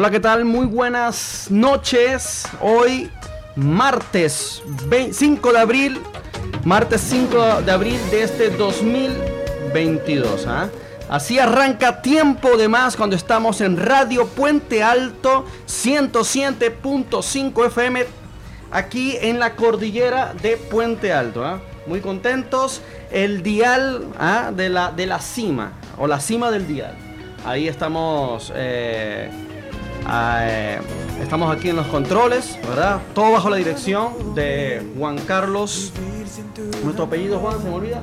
Hola, ¿qué tal? Muy buenas noches. Hoy, martes 20 5 de abril, martes 5 de abril de este 2022. ¿ah? Así arranca tiempo de más cuando estamos en Radio Puente Alto 107.5 FM aquí en la cordillera de Puente Alto. ¿ah? Muy contentos. El dial ¿ah? de, la, de la cima o la cima del dial. Ahí estamos. eh, eh, estamos aquí en los controles, ¿verdad? Todo bajo la dirección de Juan Carlos. Nuestro apellido, Juan, se me olvida.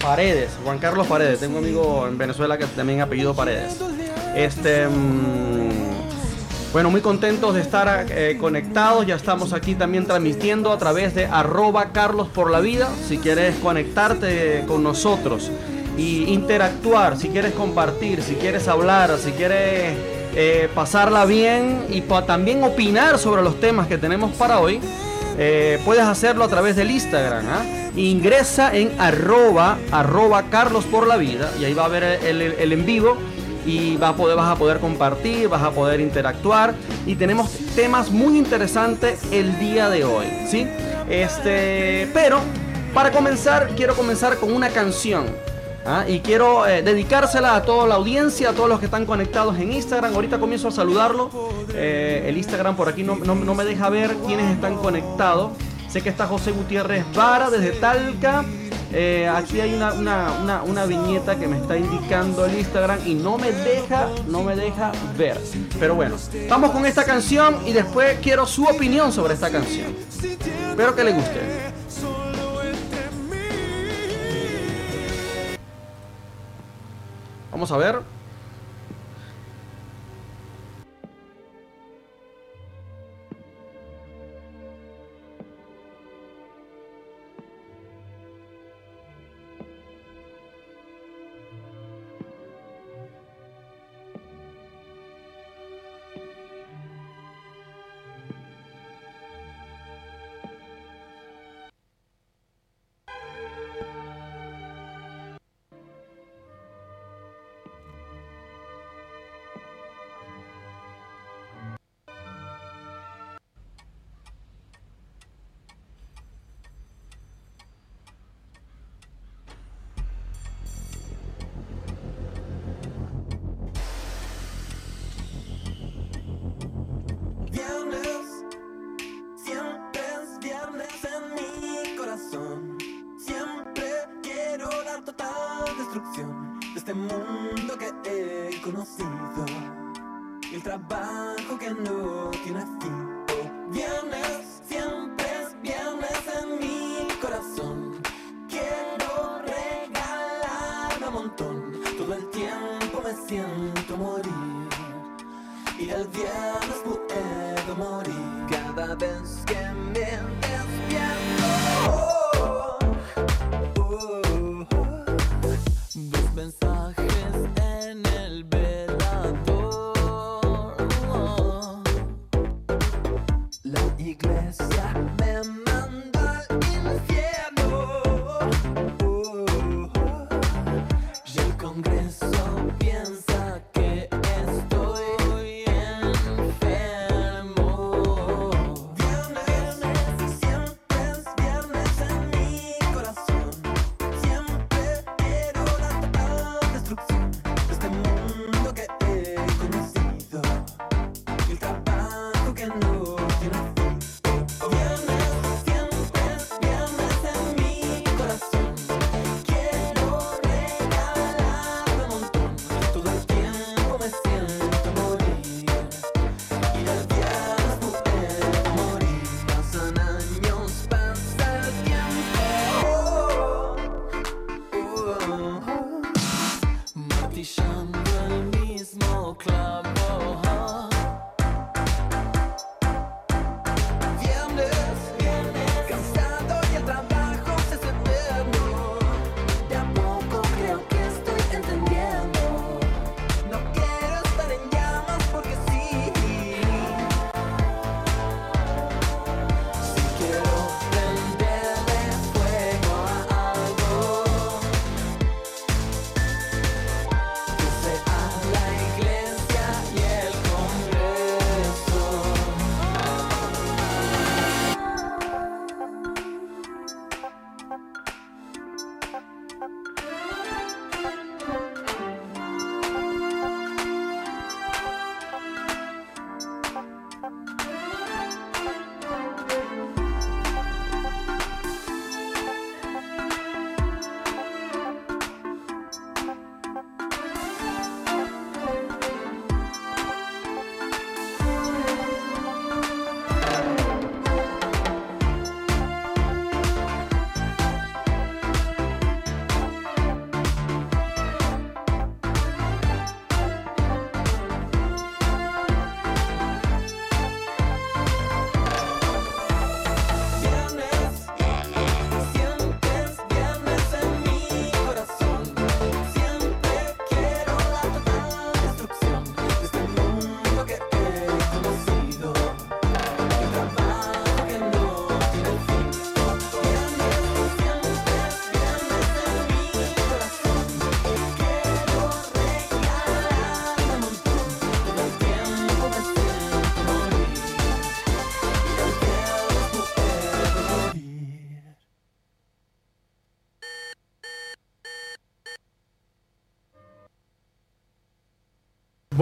Paredes, Juan Carlos Paredes. Tengo un amigo en Venezuela que también apellido Paredes. Este. mm, bueno, muy contentos de estar eh, conectados. Ya estamos aquí también transmitiendo a través de arroba Carlos por la vida. Si quieres conectarte con nosotros y interactuar, si quieres compartir, si quieres hablar, si quieres eh, pasarla bien y también opinar sobre los temas que tenemos para hoy, eh, puedes hacerlo a través del Instagram. ¿ah? Ingresa en arroba, Carlos por la vida y ahí va a ver el en vivo y vas a, poder, vas a poder compartir, vas a poder interactuar y tenemos temas muy interesantes el día de hoy, ¿sí? Este, pero para comenzar quiero comenzar con una canción. ¿Ah? Y quiero eh, dedicársela a toda la audiencia, a todos los que están conectados en Instagram. Ahorita comienzo a saludarlo. Eh, el Instagram por aquí no, me deja ver quiénes están conectados. Sé que está José Gutiérrez Vara desde Talca. Eh, aquí hay una- una viñeta que me está indicando el Instagram y no me deja, no me deja ver. Pero bueno, vamos con esta canción y después quiero su opinión sobre esta canción. Espero que le guste. Vamos a ver.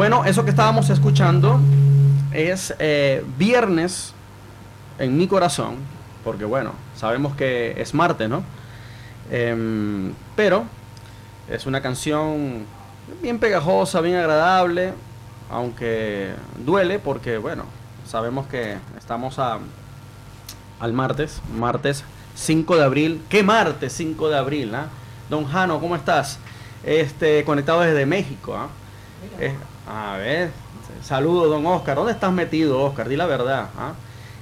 Bueno, eso que estábamos escuchando es eh, Viernes en mi corazón, porque bueno, sabemos que es martes, ¿no? Em, pero es una canción bien pegajosa, bien agradable, aunque duele porque bueno, sabemos que estamos a, al martes, martes 5 de abril. ¿Qué martes 5 de abril? ah? Don Jano, ¿cómo estás? Este, conectado desde México. ¿ah? Eh, a ver, saludos, don Oscar. ¿Dónde estás metido, Oscar? Di la verdad. ¿ah?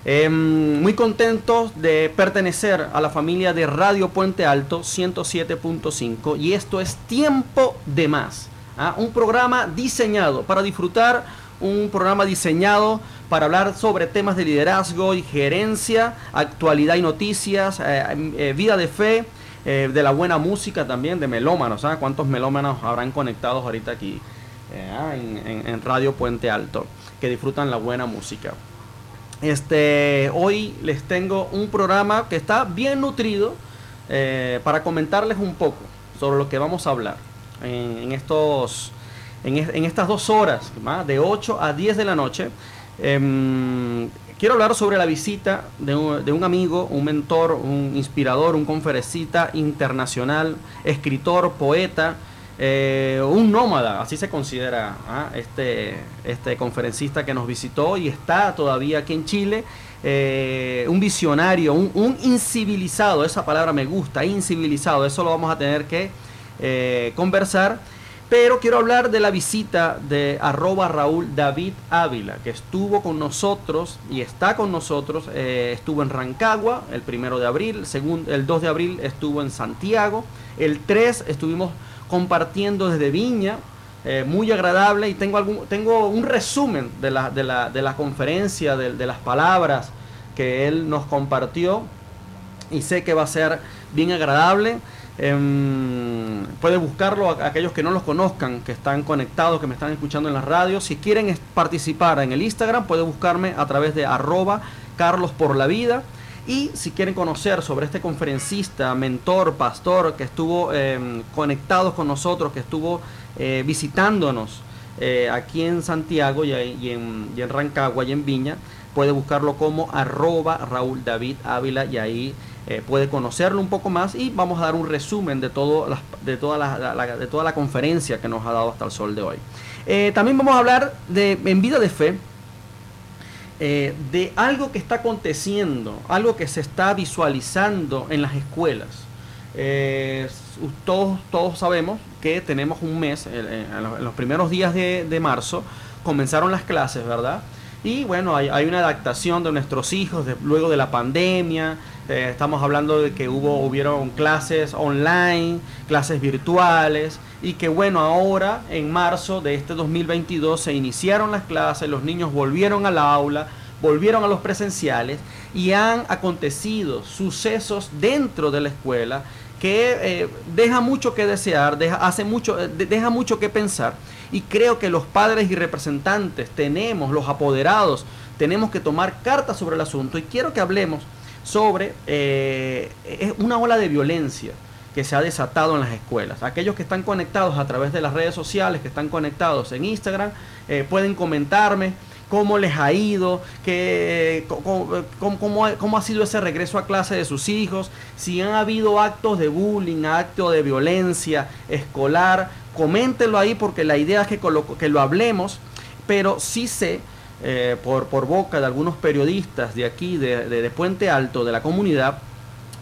Em, muy contentos de pertenecer a la familia de Radio Puente Alto 107.5 y esto es Tiempo de Más. ¿ah? Un programa diseñado para disfrutar, un programa diseñado para hablar sobre temas de liderazgo y gerencia, actualidad y noticias, eh, eh, vida de fe, eh, de la buena música también, de melómanos. ¿ah? ¿Cuántos melómanos habrán conectados ahorita aquí en, en- en Radio Puente Alto que disfrutan la buena música? Este, hoy les tengo un programa que está bien nutrido eh, para comentarles un poco sobre lo que vamos a hablar en, estos, en, es- en estas dos horas, de 8 a 10 de la noche. Em, quiero hablar sobre la visita de un, de un amigo, un mentor, un inspirador, un conferencista internacional, escritor, poeta, eh, un nómada, así se considera ¿ah? este, este conferencista que nos visitó y está todavía aquí en Chile. Eh, un visionario, un, incivilizado, esa palabra me gusta, incivilizado, eso lo vamos a tener que eh, conversar. Pero quiero hablar de la visita de arroba Raúl David Ávila, que estuvo con nosotros y está con nosotros. estuvo en Rancagua el primero de abril, el, el 2 de abril estuvo en Santiago, el 3 estuvimos compartiendo desde Viña, eh, muy agradable y tengo, algún, tengo un resumen de la, de la, de la conferencia, de, de, las palabras que él nos compartió y sé que va a ser bien agradable. Eh, puede buscarlo a, aquellos que no los conozcan, que están conectados, que me están escuchando en la radio. Si quieren participar en el Instagram, puede buscarme a través de arroba Carlos por la vida. Y si quieren conocer sobre este conferencista, mentor, pastor que estuvo eh, conectado con nosotros, que estuvo eh, visitándonos eh, aquí en Santiago y, en, Rancagua y en Viña, puede buscarlo como arroba Raúl David Ávila y ahí eh, puede conocerlo un poco más y vamos a dar un resumen de, todo de, toda la, la, de toda la conferencia que nos ha dado hasta el sol de hoy. Eh, también vamos a hablar de en vida de fe eh, de algo que está aconteciendo, algo que se está visualizando en las escuelas. Eh, todos, todos sabemos que tenemos un mes, eh, en, los, primeros días de, de, marzo, comenzaron las clases, ¿verdad? Y bueno, hay, una adaptación de nuestros hijos luego de la pandemia. Eh, estamos hablando de que hubo, hubieron clases online, clases virtuales y que bueno, ahora en marzo de este 2022 se iniciaron las clases, los niños volvieron al aula, volvieron a los presenciales y han acontecido sucesos dentro de la escuela que eh, deja mucho que desear, deja, hace mucho, de, deja mucho que pensar y creo que los padres y representantes tenemos, los apoderados, tenemos que tomar cartas sobre el asunto y quiero que hablemos sobre eh, una ola de violencia que se ha desatado en las escuelas. Aquellos que están conectados a través de las redes sociales, que están conectados en Instagram, eh, pueden comentarme cómo les ha ido, qué, cómo, cómo, cómo, ha sido ese regreso a clase de sus hijos, si han habido actos de bullying, actos de violencia escolar, coméntenlo ahí porque la idea es que, que lo hablemos, pero sí sé eh, por, por, boca de algunos periodistas de aquí, de, de, Puente Alto, de la comunidad,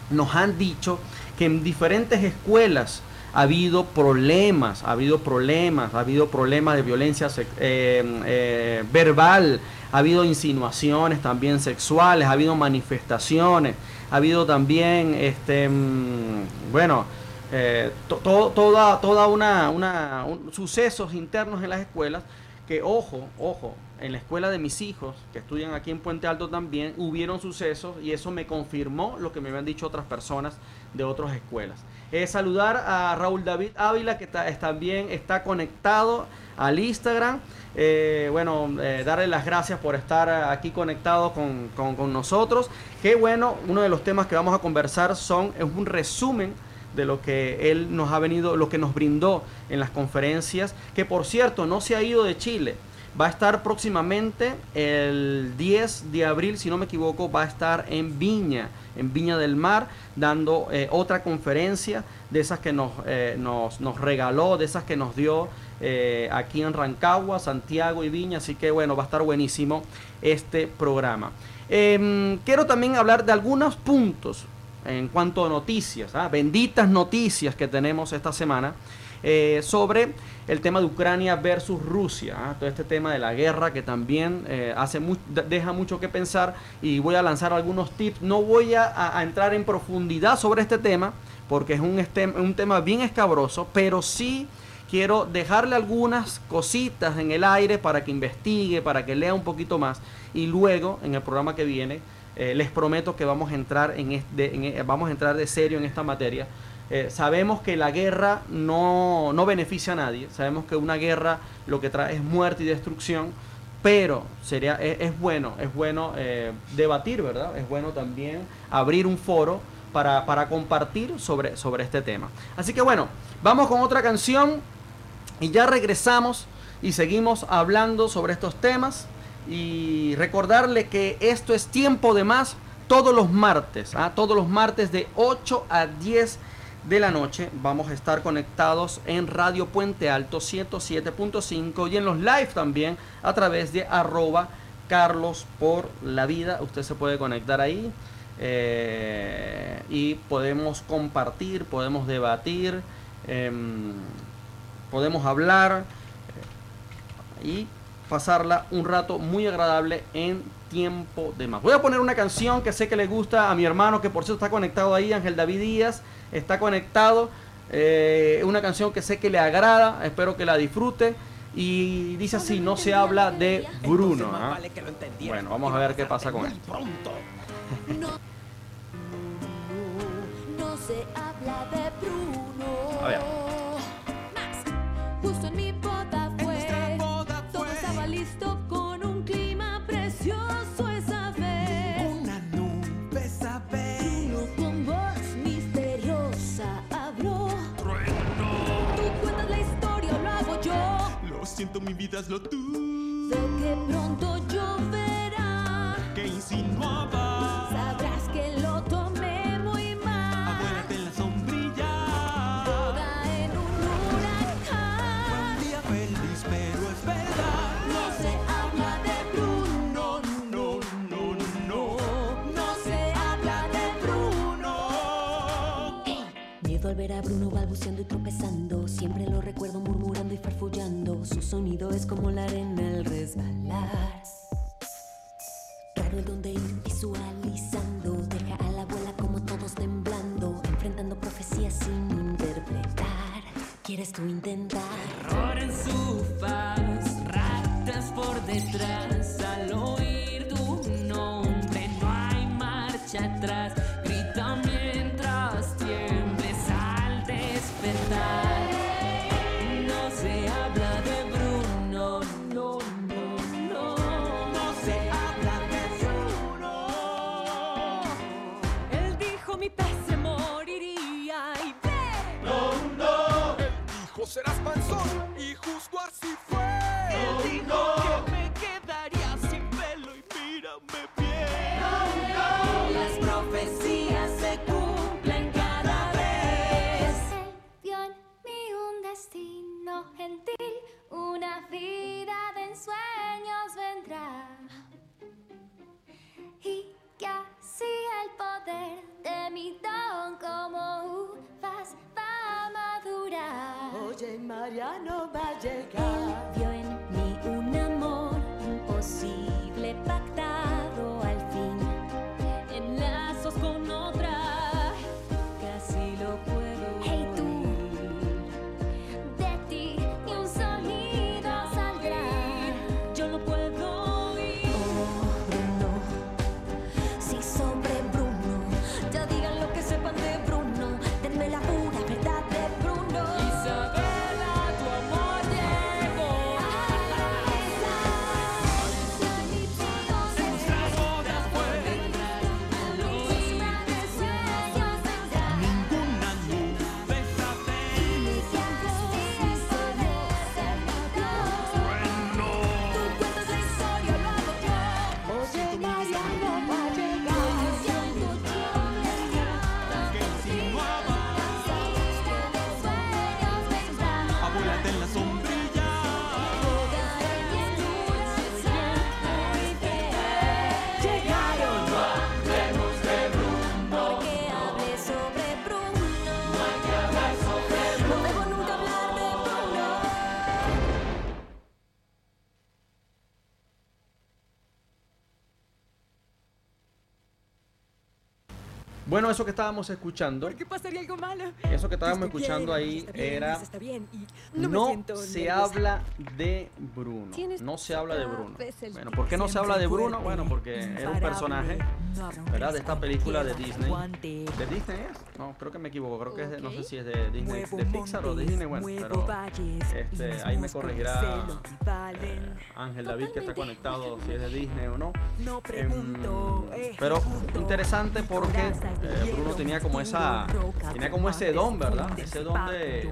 nos han dicho que en diferentes escuelas ha habido problemas, ha habido problemas, ha habido problemas de violencia eh, eh, verbal, ha habido insinuaciones también sexuales, ha habido manifestaciones, ha habido también, este, mmm, bueno, eh, to, to, toda, toda una, una un, sucesos internos en las escuelas que, ojo, ojo, en la escuela de mis hijos, que estudian aquí en Puente Alto también, hubieron sucesos y eso me confirmó lo que me habían dicho otras personas de otras escuelas. Eh, saludar a Raúl David Ávila, que también está conectado al Instagram. Eh, bueno, eh, darle las gracias por estar aquí conectado con, con, con, nosotros. Qué bueno, uno de los temas que vamos a conversar son, es un resumen de lo que él nos ha venido, lo que nos brindó en las conferencias, que por cierto no se ha ido de Chile. Va a estar próximamente el 10 de abril, si no me equivoco, va a estar en Viña, en Viña del Mar, dando eh, otra conferencia de esas que nos, eh, nos, nos, regaló, de esas que nos dio eh, aquí en Rancagua, Santiago y Viña. Así que bueno, va a estar buenísimo este programa. Em, quiero también hablar de algunos puntos en cuanto a noticias, ¿ah? benditas noticias que tenemos esta semana. Eh, sobre el tema de Ucrania versus Rusia, ¿eh? todo este tema de la guerra que también eh, hace mu deja mucho que pensar y voy a lanzar algunos tips. No voy a, a entrar en profundidad sobre este tema porque es un, un tema bien escabroso, pero sí quiero dejarle algunas cositas en el aire para que investigue, para que lea un poquito más y luego en el programa que viene eh, les prometo que vamos a entrar en, este, en, vamos a entrar de serio en esta materia eh, sabemos que la guerra no, no, beneficia a nadie, sabemos que una guerra lo que trae es muerte y destrucción, pero sería, es, es bueno, es bueno eh, debatir, ¿verdad? Es bueno también abrir un foro para, para compartir sobre, sobre este tema. Así que bueno, vamos con otra canción y ya regresamos y seguimos hablando sobre estos temas y recordarle que esto es tiempo de más todos los martes, ¿ah? todos los martes de 8 a 10 de la noche vamos a estar conectados en Radio Puente Alto 107.5 y en los live también a través de arroba Carlos por la vida. Usted se puede conectar ahí eh, y podemos compartir, podemos debatir, em, podemos hablar eh, y pasarla un rato muy agradable en tiempo de más. Voy a poner una canción que sé que le gusta a mi hermano, que por cierto está conectado ahí, Ángel David Díaz, está conectado. Eh, una canción que sé que le agrada, espero que la disfrute. Y dice así, no se habla de Bruno. ¿ah? Bueno, vamos a ver qué pasa con esto. No, no se habla de Bruno. A ver. Más. Justo en mi siento, mi vida es lo tú. De que pronto lloverá. Que insinuaba. Sabrás que lo tomé muy mal. Abuélate en la sombrilla. Boda en un Fue huracán. un día feliz, pero es verdad. No se habla de Bruno, No, no, no, no. no se habla de Bruno. Miedo al ver a Bruno balbuceando y tropezando. Siempre lo recuerdo murmurando y farfullando. Su sonido es como la arena al resbalar. Raro el donde ir visualizando. Deja a la abuela como todos temblando. Enfrentando profecías sin interpretar. ¿Quieres tú intentar? Terror en su faz, ratas por detrás. Al oír tu nombre no hay marcha atrás. Gentil, una vida de ensueños vendrá. Y que así el poder de mi don como uvas va a madurar. Oye, Mariano va a Él llegar. vio en mí un amor imposible Bueno, eso que estábamos escuchando, ¿Por qué pasaría algo malo? eso que estábamos Pues, ¿qué escuchando ahí bien, era bien, no, se nerviosa. habla de Bruno. No se habla de Bruno. Bueno, ¿por qué no se habla de Bruno? Bueno, porque era un personaje, ¿verdad? De esta película de Disney. ¿De Disney es? No, creo que me equivoco. Creo que es de, no sé si es de Disney, de Pixar o de Disney. Bueno, pero este, ahí me corregirá eh, Ángel David que está conectado si es de Disney o no. No Em, pregunto, pero interesante porque eh, Bruno tenía como esa tenía como ese don, ¿verdad? Ese don de,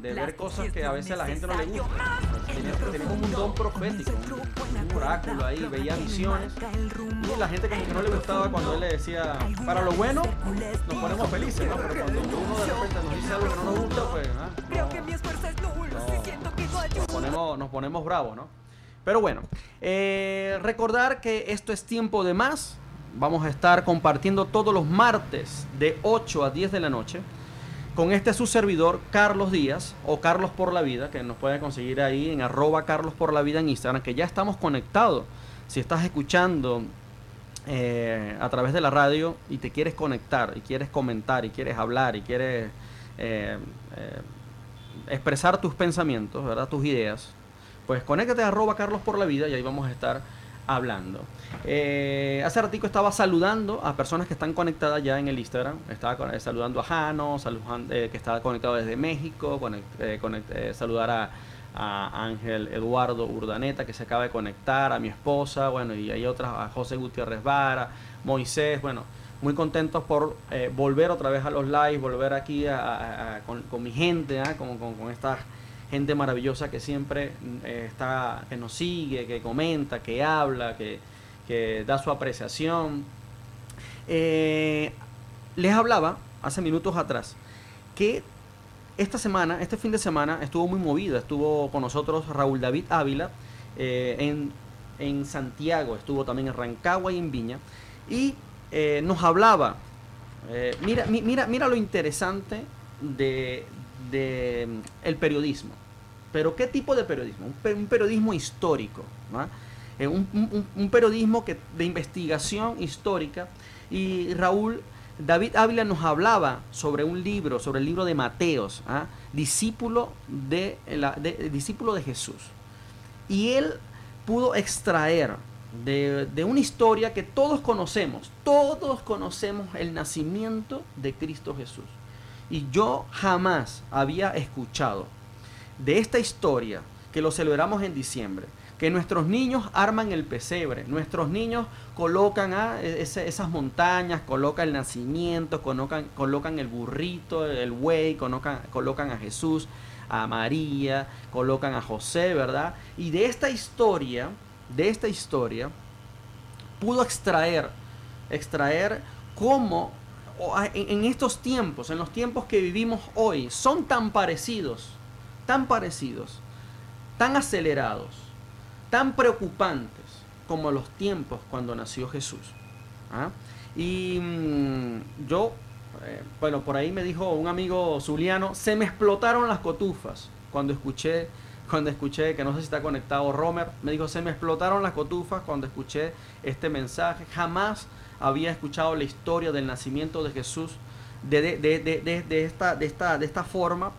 ver cosas que a veces a la gente no le gusta. Tenía, tenía como un don profético, un, un oráculo ahí, veía visiones. Y la gente como que no le gustaba cuando él le decía, para lo bueno, nos ponemos felices, ¿no? Pero cuando uno de repente nos dice algo que no nos gusta, pues no, nos, ponemos, nos ponemos bravos, ¿no? Pero bueno, eh, recordar que esto es tiempo de más. Vamos a estar compartiendo todos los martes de 8 a 10 de la noche con este su servidor, Carlos Díaz, o Carlos por la Vida, que nos puede conseguir ahí en arroba Carlos por la Vida en Instagram, que ya estamos conectados. Si estás escuchando eh, a través de la radio y te quieres conectar, y quieres comentar, y quieres hablar, y quieres eh, eh, expresar tus pensamientos, ¿verdad? Tus ideas, pues conéctate a arroba Carlos por la Vida y ahí vamos a estar hablando. Eh, hace ratico estaba saludando a personas que están conectadas ya en el Instagram. Estaba eh, saludando a Jano, saludan- eh, que está conectado desde México, conect- conect- saludar a, Ángel Eduardo Urdaneta, que se acaba de conectar, a mi esposa, bueno, y hay otras, a José Gutiérrez Vara, Moisés, bueno, muy contentos por volver otra vez a los lives, volver aquí a- con, mi gente, ¿ah? con, con- con esta gente maravillosa que siempre mm, eh, está, que nos sigue, que comenta, que habla, que, que da su apreciación. Eh, les hablaba hace minutos atrás que esta semana, este fin de semana, estuvo muy movida. Estuvo con nosotros Raúl David Ávila eh, en, en Santiago, estuvo también en Rancagua y en Viña. Y nos hablaba, mira, mi- mira, mira lo interesante de, de, mm, el periodismo. Pero ¿qué tipo de periodismo? Un, pe- un periodismo histórico. ¿no? Eh, un, periodismo que, de investigación histórica. Y Raúl David Ávila nos hablaba sobre un libro, sobre el libro de Mateos, ¿ah? discípulo, de, discípulo de Jesús. Y él pudo extraer de una historia que todos conocemos, todos conocemos el nacimiento de Cristo Jesús. Y yo jamás había escuchado de esta historia que lo celebramos en diciembre, que nuestros niños arman el pesebre, nuestros niños colocan ah, ese- esas montañas, colocan el nacimiento, colocan, colocan el burrito, el buey, colocan, colocan a Jesús, a María, colocan a José, ¿verdad? Y de esta historia, de esta historia, pudo extraer, extraer cómo en, estos tiempos, en los tiempos que vivimos hoy, son tan parecidos, tan parecidos, tan acelerados, tan preocupantes como los tiempos cuando nació Jesús. ¿ah? Y mm, yo, eh, bueno, por ahí me dijo un amigo zuliano, se me explotaron las cotufas cuando escuché, cuando escuché, que no sé si está conectado Romer, me dijo, se me explotaron las cotufas cuando escuché este mensaje. Jamás había escuchado la historia del nacimiento de Jesús de, de- de- de- esta, de, esta, de esta forma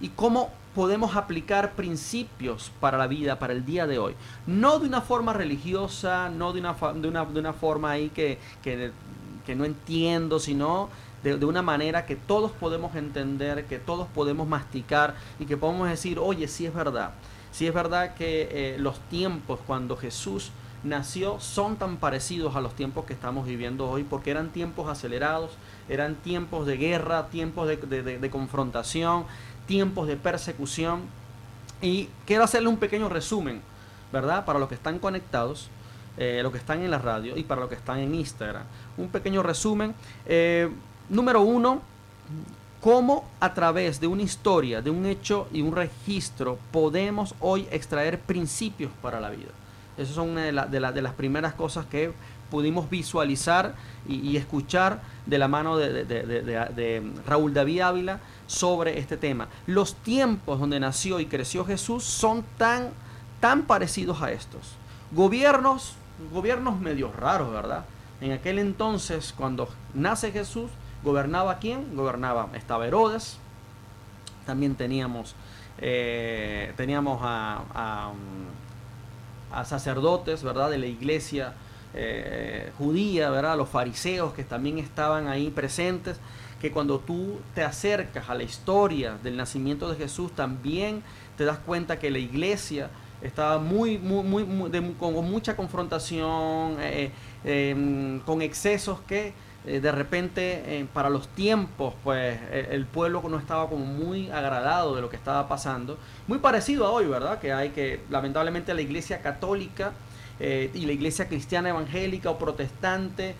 y cómo podemos aplicar principios para la vida, para el día de hoy. No de una forma religiosa, no de una, de una, de una forma ahí que, que, que no entiendo, sino de, de una manera que todos podemos entender, que todos podemos masticar y que podemos decir, oye, sí es verdad. Sí es verdad que eh, los tiempos cuando Jesús nació son tan parecidos a los tiempos que estamos viviendo hoy, porque eran tiempos acelerados, eran tiempos de guerra, tiempos de, de- confrontación, tiempos de persecución. Y quiero hacerle un pequeño resumen, ¿verdad? Para los que están conectados, eh, los que están en la radio y para los que están en Instagram. Un pequeño resumen. Eh, número uno, cómo a través de una historia, de un hecho y un registro podemos hoy extraer principios para la vida. Esas son una de, de de las primeras cosas que pudimos visualizar y, escuchar de la mano de, Raúl David Ávila sobre este tema. Los tiempos donde nació y creció Jesús son tan, tan parecidos a estos. Gobiernos, gobiernos medio raros, ¿verdad? En aquel entonces, cuando nace Jesús, ¿gobernaba quién? Gobernaba, estaba Herodes, también teníamos, eh, teníamos a, a, um, a sacerdotes, ¿verdad? De la iglesia eh, judía, ¿verdad? Los fariseos que también estaban ahí presentes, que cuando tú te acercas a la historia del nacimiento de Jesús, también te das cuenta que la iglesia estaba muy, muy, muy, con mucha confrontación, eh, eh, con excesos que eh, de repente eh, para los tiempos, pues eh, el pueblo no estaba como muy agradado de lo que estaba pasando. Muy parecido a hoy, ¿verdad? Que hay que, lamentablemente, la iglesia católica eh, y la iglesia cristiana evangélica o protestante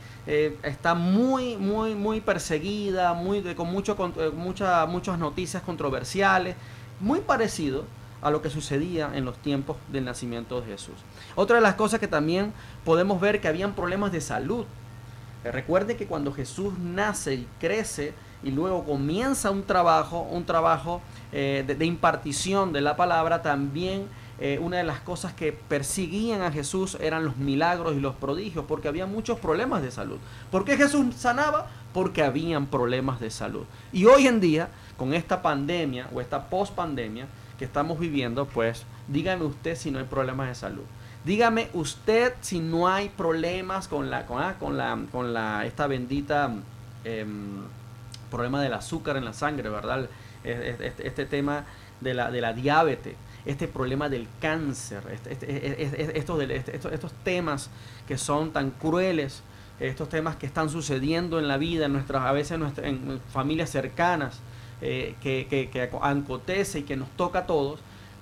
está muy, muy, muy perseguida, muy, con mucho, con- mucha- muchas noticias controversiales, muy parecido a lo que sucedía en los tiempos del nacimiento de Jesús. Otra de las cosas que también podemos ver que habían problemas de salud. Eh, Recuerde que cuando Jesús nace y crece y luego comienza un trabajo, un trabajo eh, de, impartición de la palabra, también eh, una de las cosas que perseguían a Jesús eran los milagros y los prodigios, porque había muchos problemas de salud. ¿Por qué Jesús sanaba? Porque habían problemas de salud. Y hoy en día, con esta pandemia o esta post-pandemia que estamos viviendo, pues dígame usted si no hay problemas de salud. Dígame usted si no hay problemas con la, con, ah, la, con la, esta bendita em, problema del azúcar en la sangre, ¿verdad? Es- es- Este, tema de la, de la diabetes, este problema del cáncer, este- este- es- es- estos, del- este- estos, estos temas que son tan crueles, estos temas que están sucediendo en la vida, en nuestras, a veces en, nuestra- en familias cercanas, eh, que, que, que acontece y que nos toca a todos.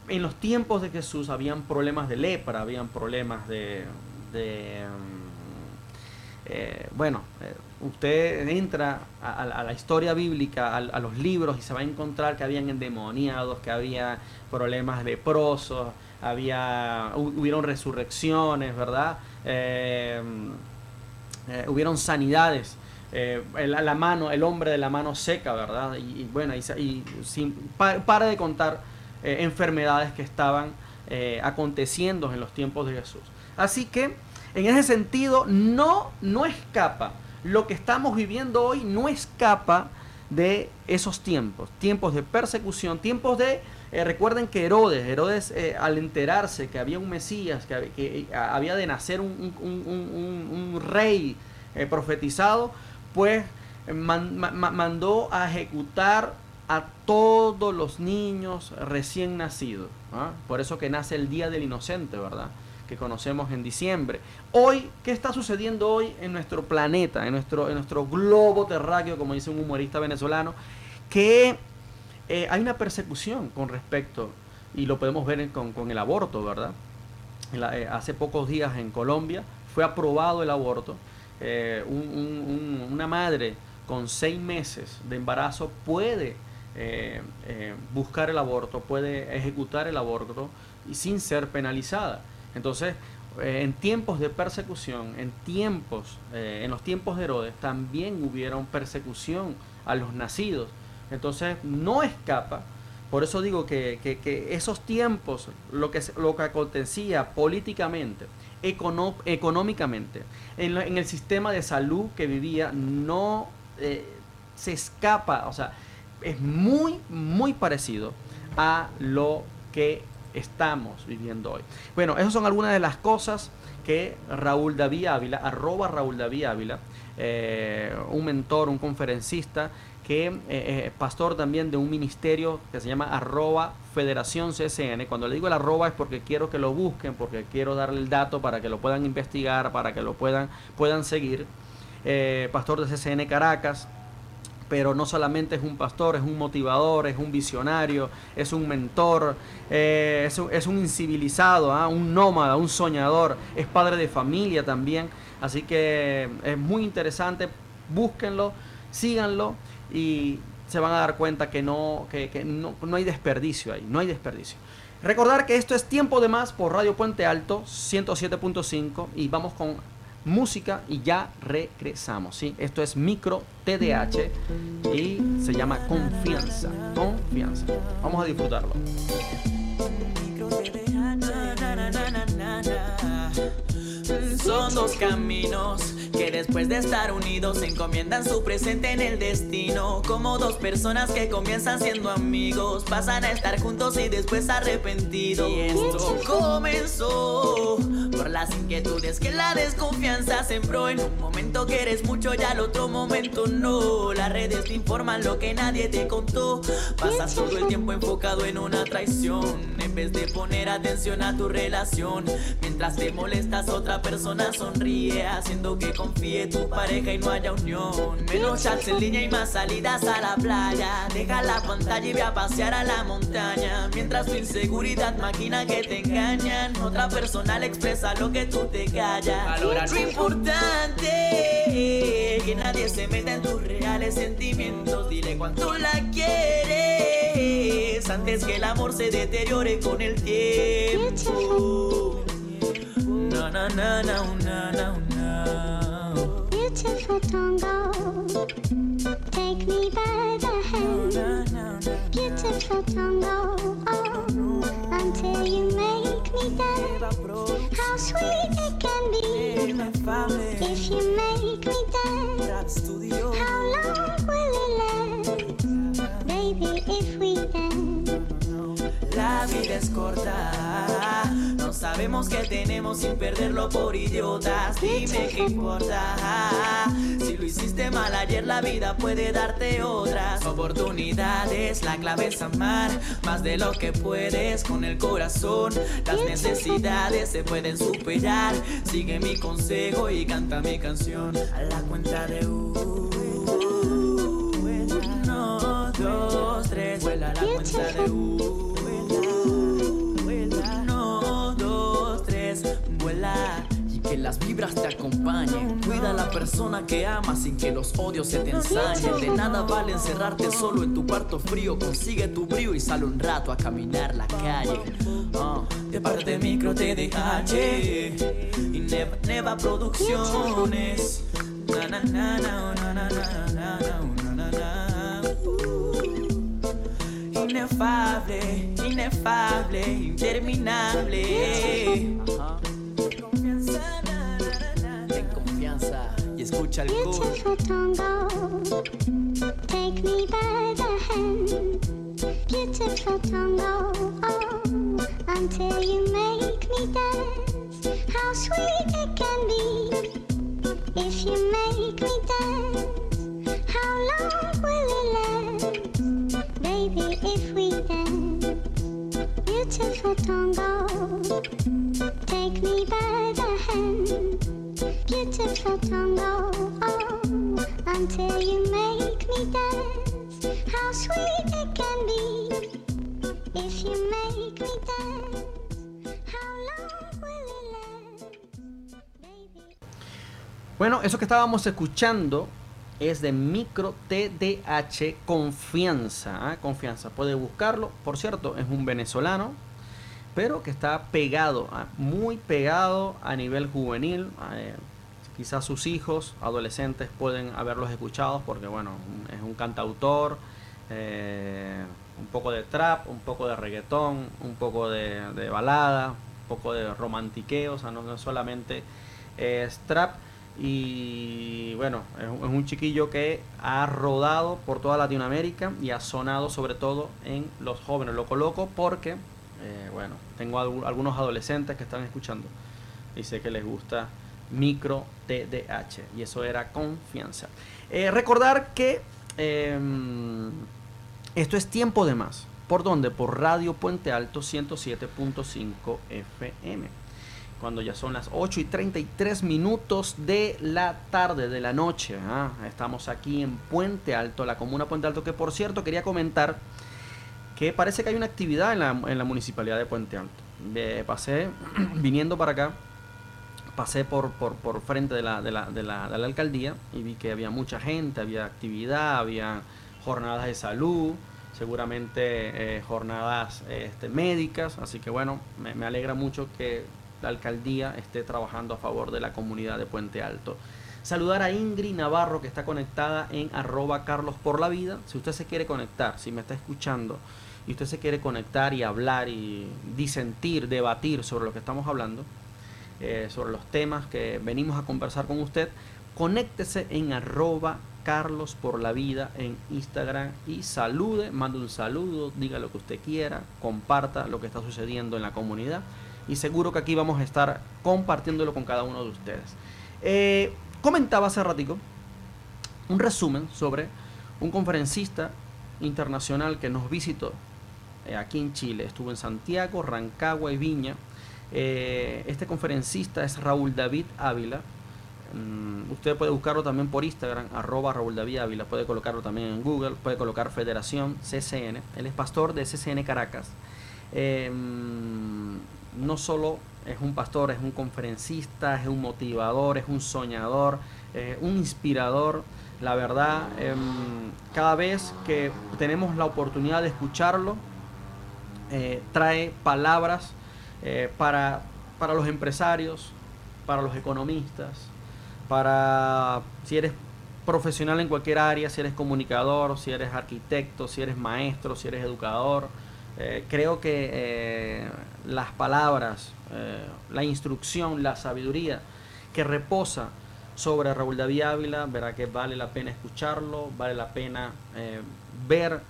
En los tiempos de Jesús habían problemas de lepra, habían problemas de, de, mm, eh, bueno, eh, usted entra a, la historia bíblica, a, los libros y se va a encontrar que habían endemoniados, que había problemas leprosos, había, hu- hubieron resurrecciones, ¿verdad? Eh, hubieron sanidades. la mano, el hombre de la mano seca, ¿verdad? Y, bueno, y, sin, pa- para de contar eh, enfermedades que estaban eh, aconteciendo en los tiempos de Jesús. Así que, en ese sentido, no, no escapa. Lo que estamos viviendo hoy no escapa de esos tiempos, tiempos de persecución, tiempos de, eh, recuerden que Herodes, Herodes al enterarse que había un Mesías, que, hab- que, había de nacer un, rey profetizado, pues man- ma- ma- mandó a ejecutar a todos los niños recién nacidos. ¿ah? Por eso que nace el Día del Inocente, ¿verdad? Que conocemos en diciembre. Hoy, ¿qué está sucediendo hoy en nuestro planeta, en nuestro, en nuestro globo terráqueo, como dice un humorista venezolano? Que eh, hay una persecución con respecto, y lo podemos ver con, con el aborto, ¿verdad? Eh, hace pocos días en Colombia fue aprobado el aborto. Eh, un- una madre con seis meses de embarazo puede eh, eh, buscar el aborto, puede ejecutar el aborto y sin ser penalizada. Entonces, eh, en tiempos de persecución, en tiempos, en los tiempos de Herodes, también hubieron persecución a los nacidos. Entonces, no escapa. Por eso digo que, que- esos tiempos, lo que, lo que acontecía políticamente, econo- económicamente, en, en el sistema de salud que vivía, no se escapa, o sea, es muy, muy parecido a lo que estamos viviendo hoy. Bueno, esas son algunas de las cosas que Raúl David Ávila, arroba Raúl David Ávila, eh, un mentor, un conferencista, que eh, eh, pastor también de un ministerio que se llama arroba Federación CSN. Cuando le digo el arroba es porque quiero que lo busquen, porque quiero darle el dato para que lo puedan investigar, para que lo puedan, puedan seguir. Pastor de CSN Caracas, pero no solamente es un pastor, es un motivador, es un visionario, es un mentor, eh, es, un, incivilizado, ¿ah? un nómada, un soñador, es padre de familia también. Así que es muy interesante, búsquenlo, síganlo y se van a dar cuenta que no, que, que no, no hay desperdicio ahí, no hay desperdicio. Recordar que esto es Tiempo de Más por Radio Puente Alto 107.5 y vamos con música y ya regresamos. ¿sí? Esto es Micro TDH y se llama Confianza. Confianza. Vamos a disfrutarlo. Son dos caminos que después de estar unidos encomiendan su presente en el destino. Como dos personas que comienzan siendo amigos, pasan a estar juntos y después arrepentidos. Y esto comenzó por las inquietudes que la desconfianza sembró. En un momento que eres mucho y al otro momento no. Las redes te informan lo que nadie te contó. Pasas todo el tiempo enfocado en una traición en vez de poner atención a tu relación. Mientras te molestas, otra persona sonríe, haciendo que confíe tu pareja y no haya unión. Menos chats en línea y más salidas a la playa. Deja la pantalla y ve a pasear a la montaña. Mientras tu inseguridad maquina que te engañan. Otra persona le expresa lo que tú te callas. Lo importante, que nadie se meta en tus reales sentimientos. Dile cuánto la quieres antes que el amor se deteriore con el tiempo. Na na na na na na na. Beautiful tango, take me by the hand. Beautiful tango, oh, until you make me dance. How sweet it can be if you make me dance. How long will it last, La vida es corta. No sabemos qué tenemos sin perderlo por idiotas. Dime qué importa. Si lo hiciste mal ayer, la vida puede darte otras oportunidades. La clave es amar más de lo que puedes con el corazón. Las necesidades se pueden superar. Sigue mi consejo y canta mi canción a la cuenta de uno, dos, tres. Vuela la cuenta de uno, te acompañen. Cuida a la persona que amas sin que los odios se te ensañen. De nada vale encerrarte solo en tu cuarto frío. Consigue tu brío y sale un rato a caminar la calle. Ah. De parte micro TDH y Neva, Producciones. Inefable, inefable, interminable. Confianza y escucha el coro. Beautiful tango, take me by the hand. Beautiful tango, oh, until you make me dance. How sweet it can be if you make me dance. How long will it last, baby, if we dance? Beautiful tango, take me by the hand. Beautiful tango, oh, until you make me dance. How sweet it can be if you make me dance. How long will it last, baby? Bueno, eso que estábamos escuchando es de Micro TDH Confianza. ¿ah? Confianza, puede buscarlo. Por cierto, es un venezolano, pero que está pegado, ¿ah? muy pegado a nivel juvenil. Eh, quizás sus hijos, adolescentes, pueden haberlos escuchado porque, bueno, es un cantautor. eh, un poco de trap, un poco de reggaetón, un poco de, balada, un poco de romantiqueo, o sea, no, no solamente es trap. Y bueno, es un chiquillo que ha rodado por toda Latinoamérica y ha sonado sobre todo en los jóvenes. Lo coloco porque, eh, bueno, tengo algu- algunos adolescentes que están escuchando y sé que les gusta micro TDH y eso era confianza. Eh, recordar que em, esto es tiempo de más. ¿Por dónde? Por Radio Puente Alto 107.5 FM. Cuando ya son las 8 y 33 minutos de la tarde, de la noche. ¿ah? Estamos aquí en Puente Alto, la comuna Puente Alto, que por cierto quería comentar que parece que hay una actividad en la, en la municipalidad de Puente Alto. Eh, pasé viniendo para acá, pasé por, por, frente de la, de, la, de, la, de la alcaldía y vi que había mucha gente, había actividad, había jornadas de salud, seguramente eh, jornadas este, médicas, así que bueno, me, me alegra mucho que la alcaldía esté trabajando a favor de la comunidad de Puente Alto. Saludar a Ingrid Navarro que está conectada en arroba Carlos por la vida. Si usted se quiere conectar, si me está escuchando y usted se quiere conectar y hablar y disentir, debatir sobre lo que estamos hablando, eh, sobre los temas que venimos a conversar con usted, conéctese en arroba Carlos por la vida en Instagram y salude, mande un saludo, diga lo que usted quiera, comparta lo que está sucediendo en la comunidad y seguro que aquí vamos a estar compartiéndolo con cada uno de ustedes. Eh, comentaba hace ratico un resumen sobre un conferencista internacional que nos visitó aquí en Chile. Estuvo en Santiago, Rancagua y Viña. Eh, este conferencista es Raúl David Ávila. Mm, usted puede buscarlo también por Instagram, arroba Raúl David Ávila. Puede colocarlo también en Google, puede colocar Federación CCN. Él es pastor de CCN Caracas. Eh, no solo es un pastor, es un conferencista, es un motivador, es un soñador, eh, un inspirador. La verdad, em, cada vez que tenemos la oportunidad de escucharlo, eh, trae palabras eh, para, para los empresarios, para los economistas, para si eres profesional en cualquier área, si eres comunicador, si eres arquitecto, si eres maestro, si eres educador. Eh, creo que las palabras, la instrucción, la sabiduría que reposa sobre Raúl David Ávila, verá que vale la pena escucharlo, vale la pena ver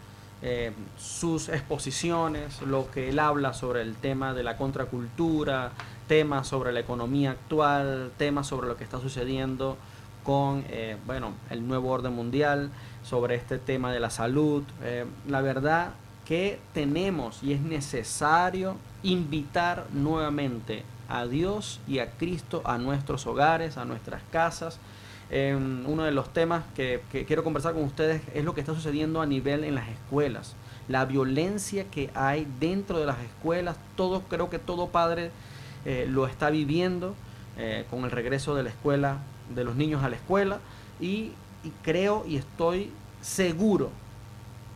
eh, sus exposiciones, lo que él habla sobre el tema de la contracultura, temas sobre la economía actual, temas sobre lo que está sucediendo con eh, bueno, el nuevo orden mundial, sobre este tema de la salud. Eh, la verdad que tenemos y es necesario invitar nuevamente a Dios y a Cristo a nuestros hogares, a nuestras casas. Eh, uno de los temas que, quiero conversar con ustedes es lo que está sucediendo a nivel en las escuelas. La violencia que hay dentro de las escuelas, todo, creo que todo padre eh, lo está viviendo eh, con el regreso de la escuela, de los niños a la escuela. Y, creo y estoy seguro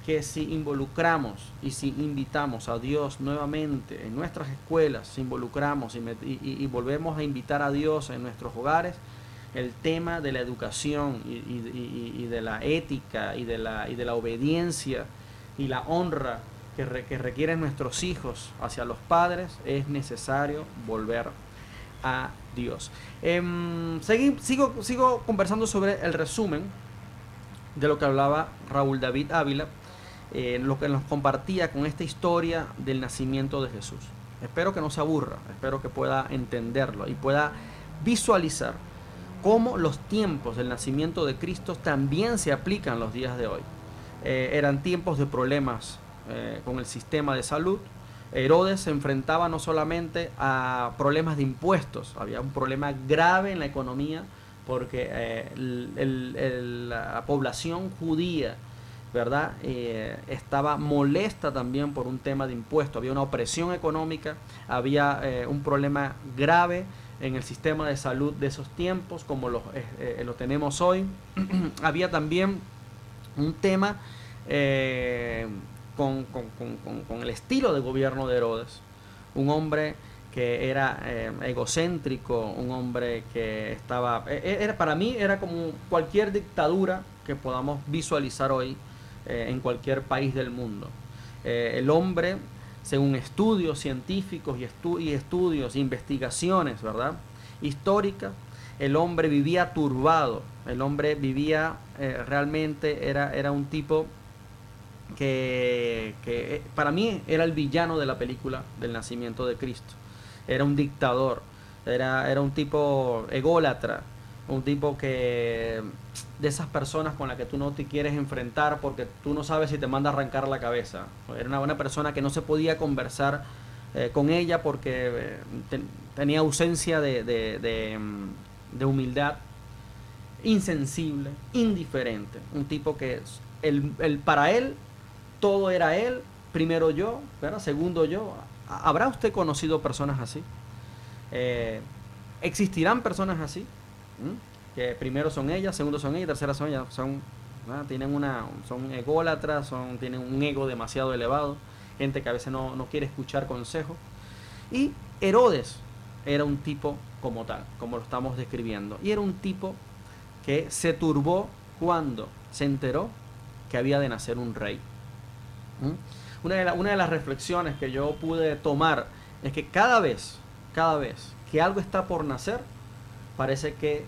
que si involucramos y si invitamos a Dios nuevamente en nuestras escuelas, si involucramos y- y volvemos a invitar a Dios en nuestros hogares, el tema de la educación y, de la ética y de la, y de la obediencia y la honra que, re- que requieren nuestros hijos hacia los padres, es necesario volver a Dios. Segui- sigo, sigo conversando sobre el resumen de lo que hablaba Raúl David Ávila, eh, lo que nos compartía con esta historia del nacimiento de Jesús. Espero que no se aburra, espero que pueda entenderlo y pueda visualizar cómo los tiempos del nacimiento de Cristo también se aplican los días de hoy. Eh, eran tiempos de problemas eh, con el sistema de salud. Herodes se enfrentaba no solamente a problemas de impuestos, había un problema grave en la economía porque eh, la población judía ¿verdad? Estaba molesta también por un tema de impuestos, había una opresión económica, había un problema grave en el sistema de salud de esos tiempos, como lo, eh, eh, lo tenemos hoy. había también un tema eh, con, con- con- con- el estilo de gobierno de Herodes, un hombre que era egocéntrico, un hombre que estaba, e- e- era, para mí era como cualquier dictadura que podamos visualizar hoy en cualquier país del mundo. El hombre, según estudios científicos y, estu- y estudios, investigaciones, ¿verdad? Históricas, el hombre vivía turbado, el hombre vivía eh, realmente, era, era un tipo que, que, eh, para mí era el villano de la película del nacimiento de Cristo. Era un dictador, era, era un tipo ególatra, un tipo que de esas personas con las que tú no te quieres enfrentar porque tú no sabes si te manda a arrancar la cabeza. Era una buena persona que no se podía conversar eh, con ella porque eh, ten- tenía ausencia de, de- mm, de humildad, insensible, indiferente. Un tipo que el, el- para él todo era él, primero yo, ¿verdad? segundo yo. ¿Ha- ¿Habrá usted conocido personas así? Eh, ¿Existirán personas así? ¿Mm? Que primero son ellas, segundo son ellas, tercera son ellas. Son, ¿verdad? Tienen una, son ególatras, son, tienen un ego demasiado elevado. Gente que a veces no, no quiere escuchar consejos. Y Herodes era un tipo como tal, como lo estamos describiendo. Y era un tipo que se turbó cuando se enteró que había de nacer un rey. ¿Mm? Una de, una de las reflexiones que yo pude tomar es que cada vez, cada vez que algo está por nacer, parece que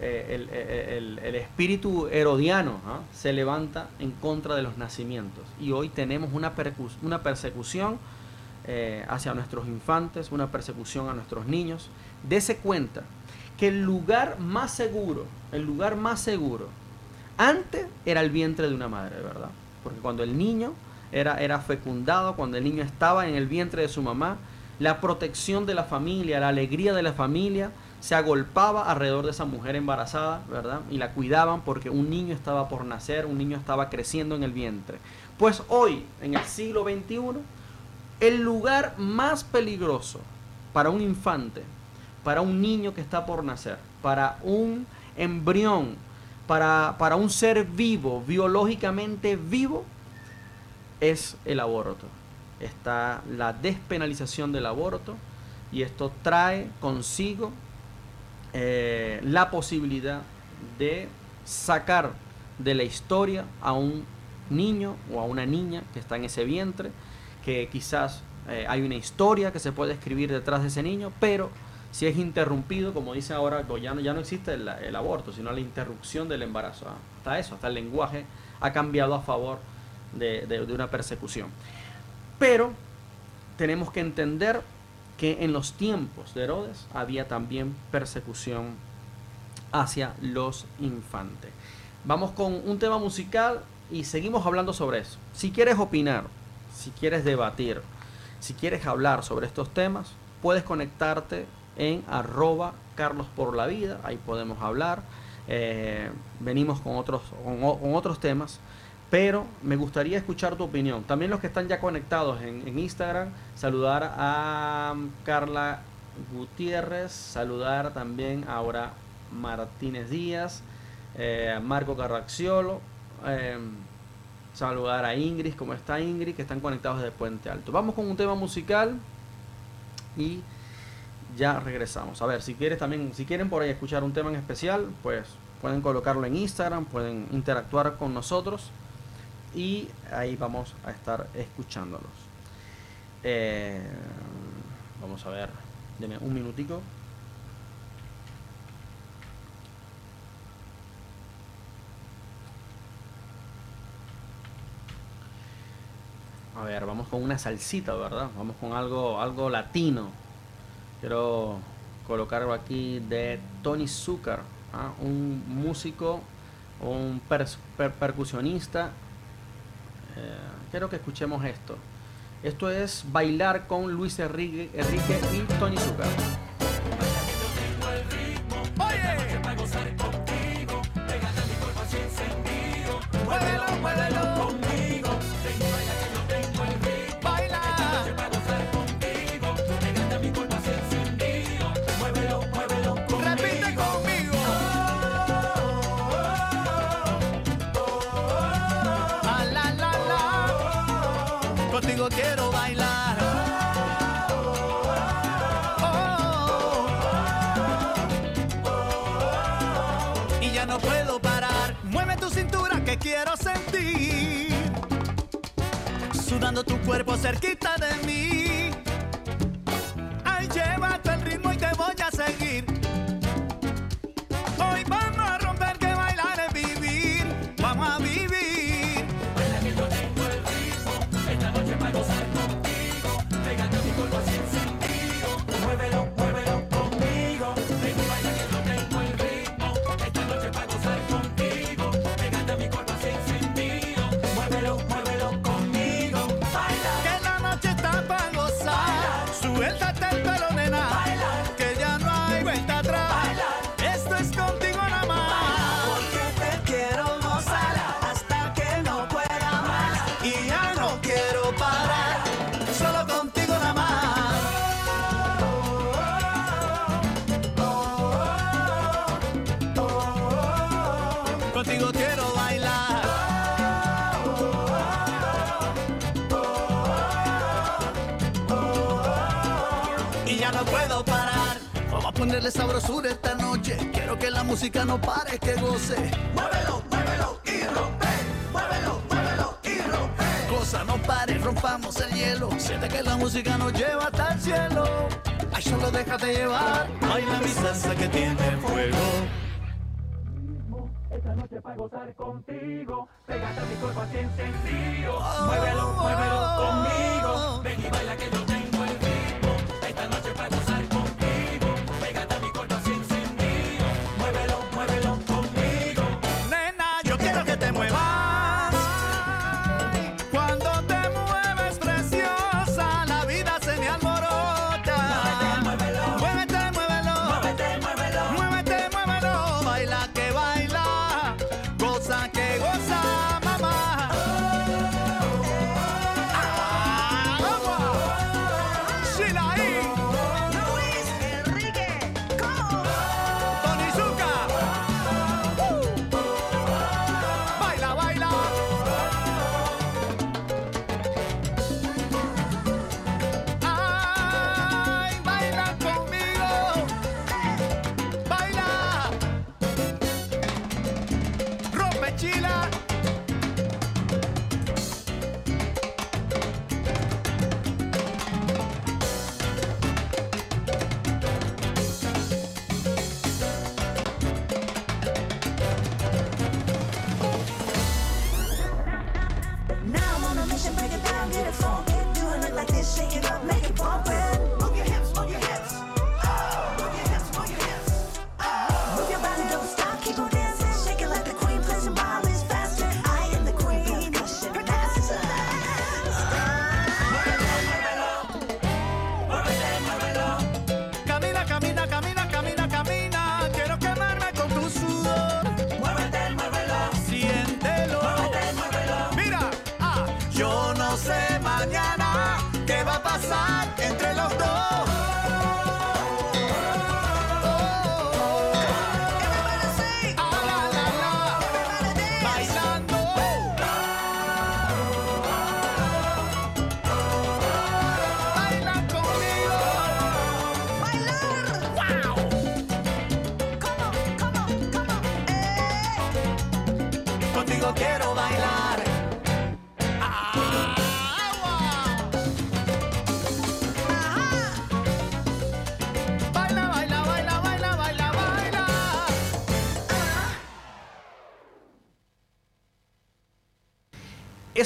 eh, el, el- el- el espíritu herodiano ¿ah? se levanta en contra de los nacimientos. Y hoy tenemos una, una persecución eh, hacia nuestros infantes, una persecución a nuestros niños. Dese cuenta que el lugar más seguro, el lugar más seguro, antes era el vientre de una madre, ¿verdad? Porque cuando el niño era, era fecundado, cuando el niño estaba en el vientre de su mamá, la protección de la familia, la alegría de la familia se agolpaba alrededor de esa mujer embarazada, ¿verdad? Y la cuidaban porque un niño estaba por nacer, un niño estaba creciendo en el vientre. Pues hoy, en el siglo XXI, el lugar más peligroso para un infante, para un niño que está por nacer, para un embrión, para, para un ser vivo, biológicamente vivo, es el aborto. Está la despenalización del aborto y esto trae consigo eh, la posibilidad de sacar de la historia a un niño o a una niña que está en ese vientre, que quizás eh, hay una historia que se puede escribir detrás de ese niño, pero si es interrumpido, como dice ahora, pues ya no, existe el, aborto, sino la interrupción del embarazo. Hasta eso, hasta el lenguaje ha cambiado a favor de una persecución. Pero tenemos que entender que en los tiempos de Herodes había también persecución hacia los infantes. Vamos con un tema musical y seguimos hablando sobre eso. Si quieres opinar, si quieres debatir, si quieres hablar sobre estos temas, puedes conectarte en arroba Carlos por la vida, ahí podemos hablar. Eh, venimos con otros, con, otros temas, pero me gustaría escuchar tu opinión. También los que están ya conectados en, Instagram, saludar a Carla Gutiérrez, saludar también a Aura Martínez Díaz, eh, Marco Carracciolo, eh, saludar a Ingrid, ¿cómo está Ingrid? Que están conectados desde Puente Alto. Vamos con un tema musical y ya regresamos. A ver, si quieres también, si quieren por ahí escuchar un tema en especial, pues pueden colocarlo en Instagram, pueden interactuar con nosotros y ahí vamos a estar escuchándolos. Eh, vamos a ver, deme un minutico. A ver, vamos con una salsita, ¿verdad? Vamos con algo, algo latino. Quiero colocarlo aquí de Tony Zucker, ¿ah? un músico, un pers- per- percusionista. Eh, quiero que escuchemos esto. Esto es Bailar con Luis Enrique, y Tony Zucker. Quiero sentir. Sudando tu cuerpo cerquita de mí. Ponerle sabrosura esta noche. Quiero que la música no pare, que goce. Muévelo, muévelo y rompe. Muévelo, muévelo y rompe. Cosa, no pare, rompamos el hielo. Siente que la música nos lleva hasta el cielo. Ay, solo déjate llevar. Baila mi salsa que tiene fuego.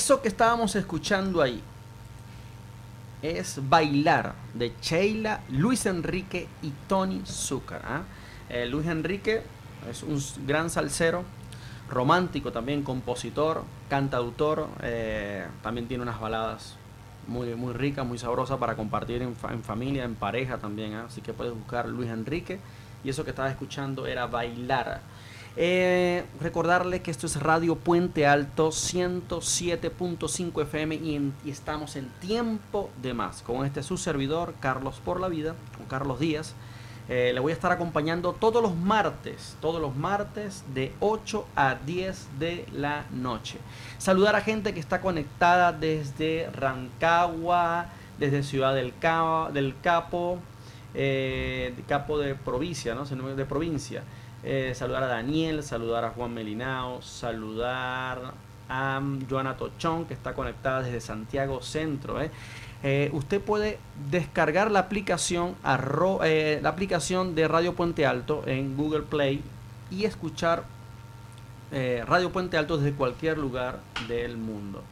Eso que estábamos escuchando ahí es Bailar de Sheila, Luis Enrique y Tony Zucker. ¿ah? Eh, Luis Enrique es un gran salsero, romántico también, compositor, cantautor. eh, también tiene unas baladas muy, muy ricas, muy sabrosas para compartir en, en familia, en pareja también. ¿ah? Así que puedes buscar Luis Enrique. Y eso que estabas escuchando era Bailar. Eh, recordarle que esto es Radio Puente Alto 107.5 FM y, y estamos en tiempo de más con este su servidor Carlos por la vida, con Carlos Díaz. Eh, le voy a estar acompañando todos los martes, todos los martes de 8 a 10 de la noche. Saludar a gente que está conectada desde Rancagua, desde Ciudad del, Ca- del Capo, eh, Capo de provincia, ¿no? De provincia. Eh, saludar a Daniel, saludar a Juan Melinao, saludar a Joana Tochón, que está conectada desde Santiago Centro. ¿eh? Eh, usted puede descargar la aplicación, arro- eh, la aplicación de Radio Puente Alto en Google Play y escuchar Radio Puente Alto desde cualquier lugar del mundo.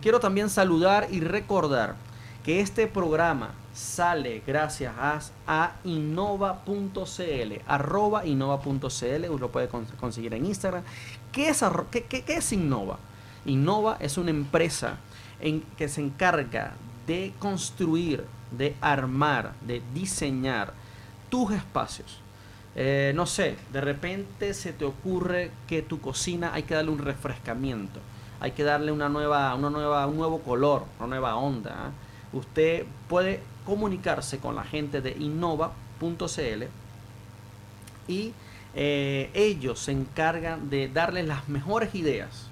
Quiero también saludar y recordar que este programa sale gracias a, innova.cl, arroba innova.cl, lo puede con- conseguir en Instagram. ¿Qué es, qué- qué es Innova? Innova es una empresa en, que se encarga de construir, de armar, de diseñar tus espacios. Eh, no sé, de repente se te ocurre que tu cocina hay que darle un refrescamiento, hay que darle una nueva, una nueva, un nuevo color, una nueva onda. ¿ah? Usted puede comunicarse con la gente de innova.cl y eh, ellos se encargan de darles las mejores ideas.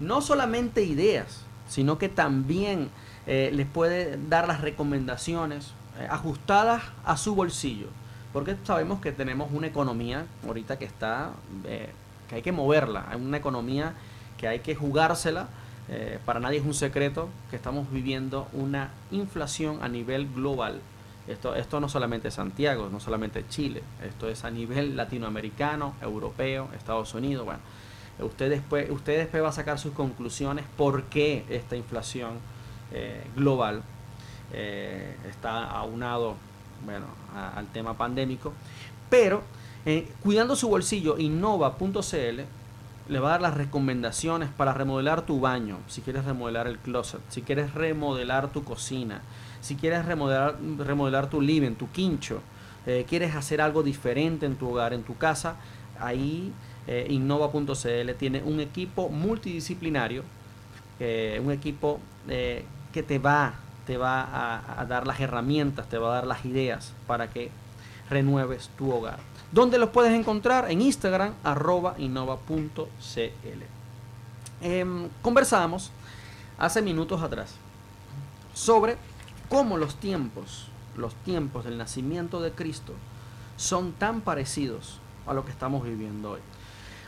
No solamente ideas, sino que también eh, les puede dar las recomendaciones eh, ajustadas a su bolsillo. Porque sabemos que tenemos una economía ahorita que está, que hay que moverla. Hay una economía que hay que jugársela. Eh, para nadie es un secreto que estamos viviendo una inflación a nivel global. Esto, esto no solamente es Santiago, no solamente Chile, esto es a nivel latinoamericano, europeo, Estados Unidos. Bueno, usted después, va a sacar sus conclusiones por qué esta inflación eh, global eh, está aunado bueno, al tema pandémico. Pero cuidando su bolsillo, innova.cl le va a dar las recomendaciones para remodelar tu baño, si quieres remodelar el closet, si quieres remodelar tu cocina, si quieres remodelar, remodelar tu living, tu quincho, eh, quieres hacer algo diferente en tu hogar, en tu casa, ahí eh, innova.cl tiene un equipo multidisciplinario, eh, un equipo que te va, te va a dar las herramientas, te va a dar las ideas para que renueves tu hogar. ¿Dónde los puedes encontrar? En Instagram, arroba innova.cl. Em, conversamos hace minutos atrás sobre cómo los tiempos, los tiempos del nacimiento de Cristo son tan parecidos a lo que estamos viviendo hoy.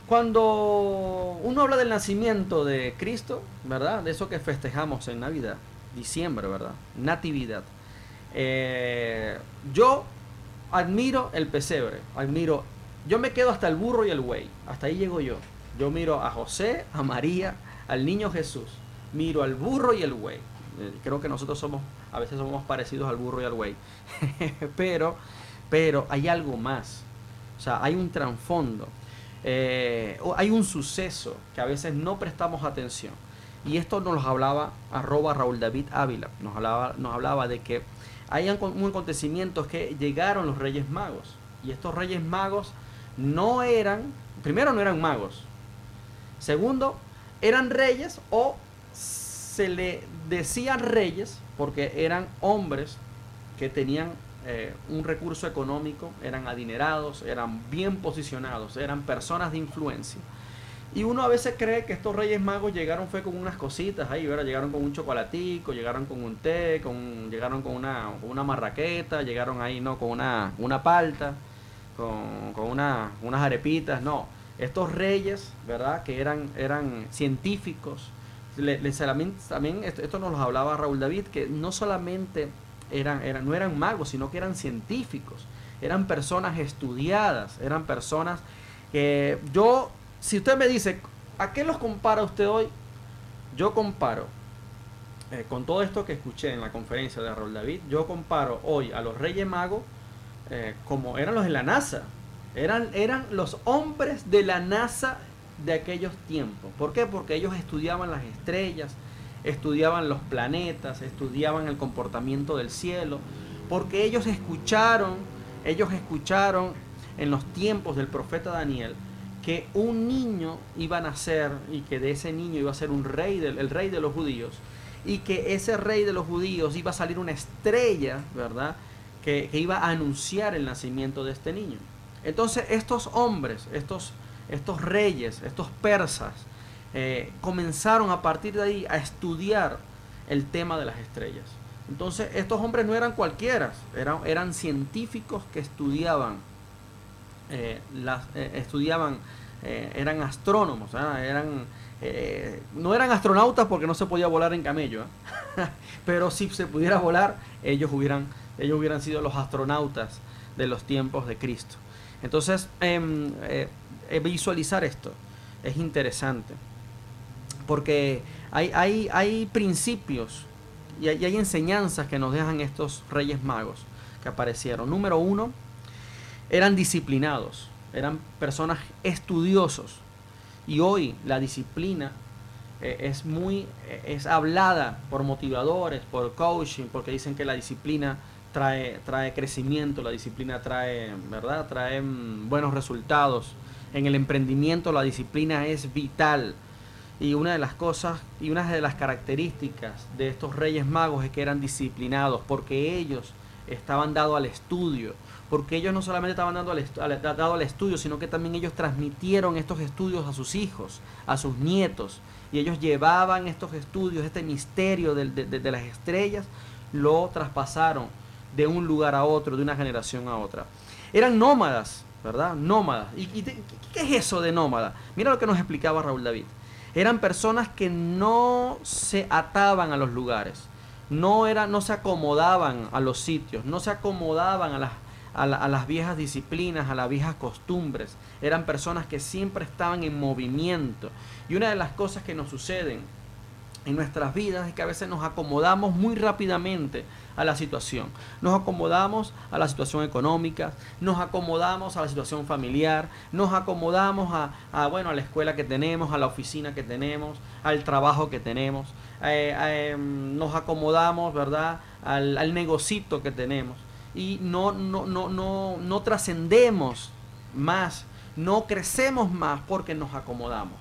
Cuando uno habla del nacimiento de Cristo, ¿verdad? De eso que festejamos en Navidad, diciembre, ¿verdad? Natividad. Eh, yo admiro el pesebre, admiro, yo me quedo hasta el burro y el buey, hasta ahí llego yo. Yo miro a José, a María, al niño Jesús, miro al burro y el buey. Eh, Creo que nosotros somos, a veces somos parecidos al burro y al buey, pero, pero hay algo más, o sea, hay un trasfondo, eh, hay un suceso que a veces no prestamos atención. Y esto nos lo hablaba arroba Raúl David Ávila, nos hablaba, nos hablaba de que hay un un acontecimiento que llegaron los Reyes Magos. Y estos Reyes Magos no eran, primero no eran magos. Segundo, eran reyes o se le decían reyes porque eran hombres que tenían eh, un recurso económico, eran adinerados, eran bien posicionados, eran personas de influencia. Y uno a veces cree que estos Reyes Magos llegaron fue con unas cositas ahí, ¿verdad? Llegaron con un chocolatico, llegaron con un té, con, llegaron con una, una marraqueta, llegaron ahí, ¿no? Con una, una palta, con, con una, unas arepitas, no. Estos reyes, ¿verdad? Que eran, eran científicos. Le- también esto, esto nos lo hablaba Raúl David, que no solamente eran, eran, no eran magos, sino que eran científicos. Eran personas estudiadas, eran personas que yo, si usted me dice, ¿a qué los compara usted hoy? Yo comparo eh, con todo esto que escuché en la conferencia de Raúl David, yo comparo hoy a los Reyes Magos eh, como eran los de la NASA. Eran, eran los hombres de la NASA de aquellos tiempos. ¿Por qué? Porque ellos estudiaban las estrellas, estudiaban los planetas, estudiaban el comportamiento del cielo, porque ellos escucharon, ellos escucharon en los tiempos del profeta Daniel que un niño iba a nacer y que de ese niño iba a ser un rey, del, el rey de los judíos, y que ese rey de los judíos iba a salir una estrella, ¿verdad? Que, iba a anunciar el nacimiento de este niño. Entonces estos hombres, estos, estos reyes, estos persas, eh, comenzaron a partir de ahí a estudiar el tema de las estrellas. Entonces estos hombres no eran cualquiera, eran, eran científicos que estudiaban, eh, las, eh, estudiaban, eh, eran astrónomos, ¿ah? eran, no eran astronautas porque no se podía volar en camello, ¿ah? pero si se pudiera volar, ellos hubieran, ellos hubieran sido los astronautas de los tiempos de Cristo. Entonces, em, visualizar esto es interesante, porque hay, hay, hay principios y hay enseñanzas que nos dejan estos reyes magos que aparecieron. Número uno, eran disciplinados, eran personas estudiosos. Y hoy la disciplina eh, es muy eh, es hablada por motivadores, por coaching, porque dicen que la disciplina trae trae crecimiento, la disciplina trae, ¿verdad? Trae mm, buenos resultados. En el emprendimiento la disciplina es vital. Y una de las cosas y una de las características de estos reyes magos es que eran disciplinados, porque ellos estaban dados al estudio, porque ellos no solamente estaban dando al, al- dado al estudio, sino que también ellos transmitieron estos estudios a sus hijos, a sus nietos, y ellos llevaban estos estudios, este misterio de, de- de las estrellas, lo traspasaron de un lugar a otro, de una generación a otra. Eran nómadas, ¿verdad? Nómadas. ¿Y, qué es eso de nómada? Mira lo que nos explicaba Raúl David. Eran personas que no se ataban a los lugares, no, era, no se acomodaban a los sitios, no se acomodaban a las, a, la- a las viejas disciplinas, a las viejas costumbres. Eran personas que siempre estaban en movimiento. Y una de las cosas que nos suceden en nuestras vidas es que a veces nos acomodamos muy rápidamente a la situación. Nos acomodamos a la situación económica, nos acomodamos a la situación familiar, nos acomodamos a, a, bueno, a la escuela que tenemos, a la oficina que tenemos, al trabajo que tenemos, eh, eh, nos acomodamos, ¿verdad?, al, al negocito que tenemos y no, no, no, no, no trascendemos más, no crecemos más porque nos acomodamos.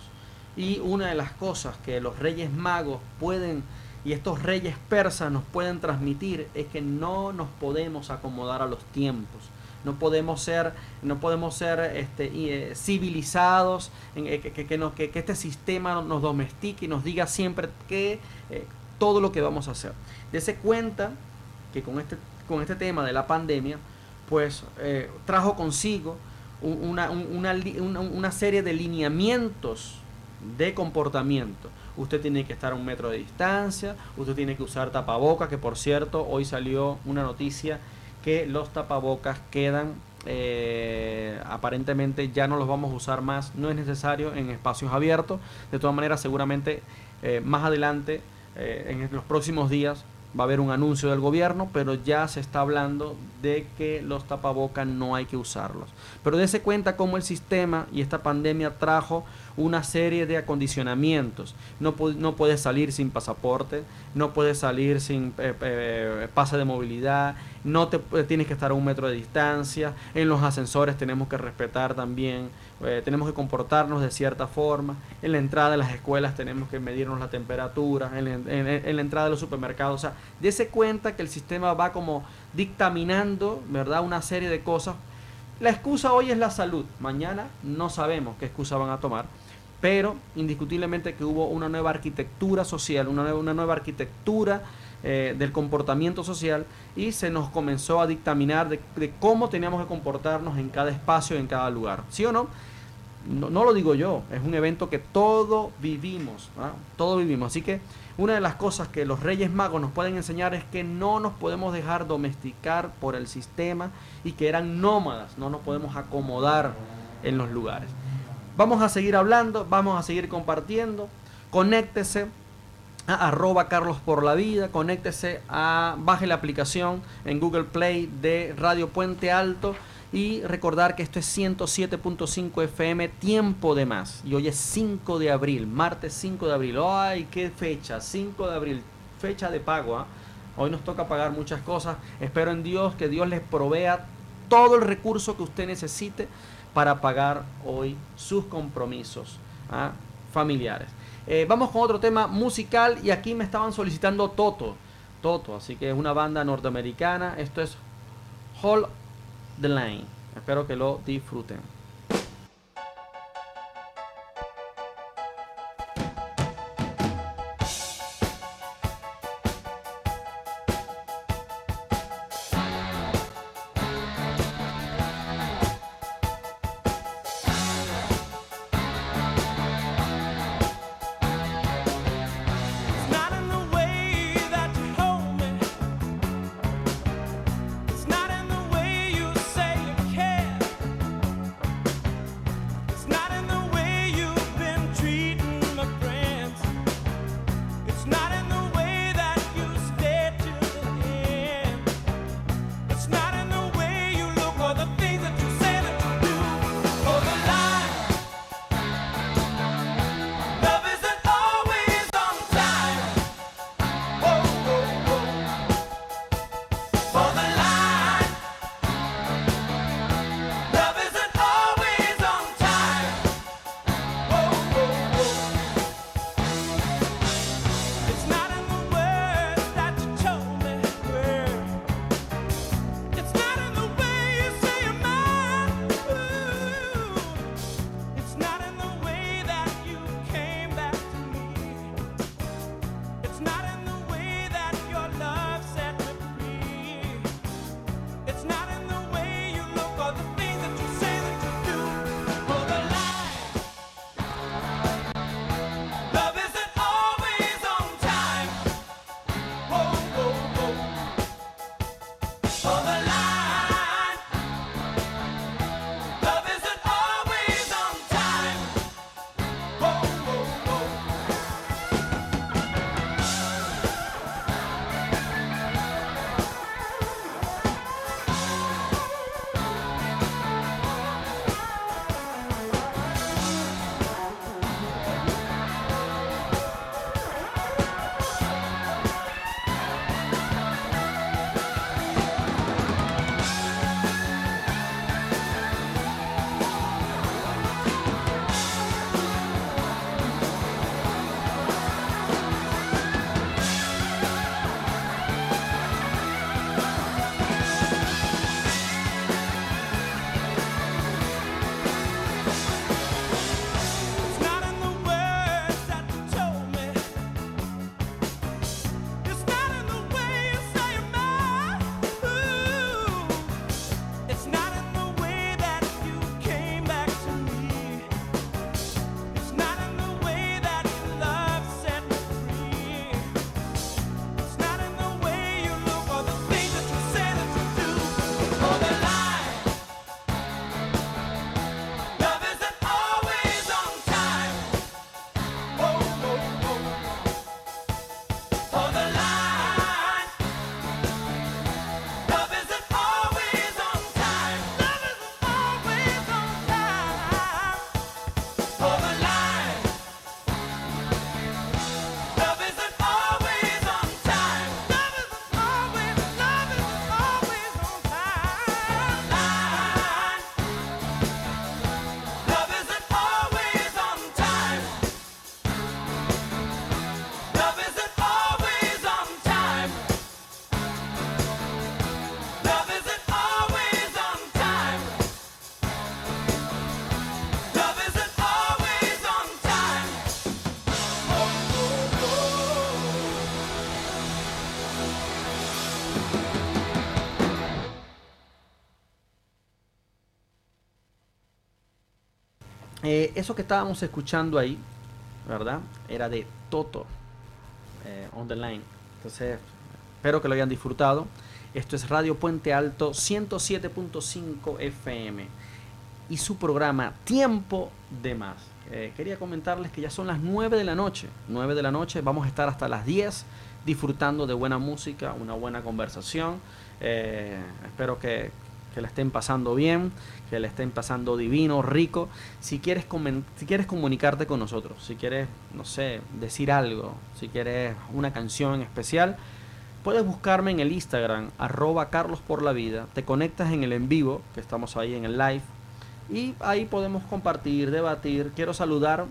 Y una de las cosas que los reyes magos pueden y estos reyes persas nos pueden transmitir es que no nos podemos acomodar a los tiempos. No podemos ser, no podemos ser este, eh, civilizados, eh, que, que- que- que este sistema nos domestique y nos diga siempre que eh, todo lo que vamos a hacer. Dese cuenta que con este, con este tema de la pandemia, pues eh, trajo consigo un- una, un- una serie de lineamientos de comportamiento. Usted tiene que estar a un metro de distancia, usted tiene que usar tapabocas, que por cierto, hoy salió una noticia que los tapabocas quedan, eh, aparentemente ya no los vamos a usar más, no es necesario en espacios abiertos. De todas maneras, seguramente eh, más adelante, en los próximos días, va a haber un anuncio del gobierno, pero ya se está hablando de que los tapabocas no hay que usarlos. Pero dése cuenta cómo el sistema y esta pandemia trajo una serie de acondicionamientos. No, no puedes salir sin pasaporte, no puedes salir sin eh, eh, pase de movilidad, no te eh, tienes que estar a un metro de distancia. En los ascensores tenemos que respetar también, eh, tenemos que comportarnos de cierta forma. En la entrada de las escuelas tenemos que medirnos la temperatura, en, la- en- la entrada de los supermercados. O sea, dése cuenta que el sistema va como dictaminando, ¿verdad? Una serie de cosas. La excusa hoy es la salud, mañana no sabemos qué excusa van a tomar, pero indiscutiblemente que hubo una nueva arquitectura social, una una nueva arquitectura eh, del comportamiento social y se nos comenzó a dictaminar de, cómo teníamos que comportarnos en cada espacio, en cada lugar. ¿Sí o no? no, no lo digo yo, es un evento que todos vivimos, ¿ah? todos vivimos. Así que una de las cosas que los Reyes Magos nos pueden enseñar es que no nos podemos dejar domesticar por el sistema y que eran nómadas, no nos podemos acomodar en los lugares. Vamos a seguir hablando, vamos a seguir compartiendo. Conéctese a arroba Carlos por la vida, conéctese a, baje la aplicación en Google Play de Radio Puente Alto y recordar que esto es 107.5 FM, tiempo de más. Y hoy es 5 de abril, martes 5 de abril. ¡Ay, qué fecha! 5 de abril, fecha de pago. ¿ah? Hoy nos toca pagar muchas cosas. Espero en Dios que Dios les provea todo el recurso que usted necesite para pagar hoy sus compromisos ¿ah? familiares. Eh, vamos con otro tema musical y aquí me estaban solicitando Toto. Toto, así que es una banda norteamericana. Esto es Hold the Line. Espero que lo disfruten. Eh, eso que estábamos escuchando ahí, ¿verdad? Era de Toto eh, on the line. Entonces, espero que lo hayan disfrutado. Esto es Radio Puente Alto 107.5 FM y su programa Tiempo de Más. Eh, quería comentarles que ya son las 9 de la noche. 9 de la noche, vamos a estar hasta las 10 disfrutando de buena música, una buena conversación. Eh, espero que, que la estén pasando bien, que la estén pasando divino, rico. Si quieres, si quieres comunicarte con nosotros, si quieres, no sé, decir algo, si quieres una canción en especial, puedes buscarme en el Instagram, arroba Carlos por la vida. Te conectas en el en vivo, que estamos ahí en el live. Y ahí podemos compartir, debatir. Quiero saludar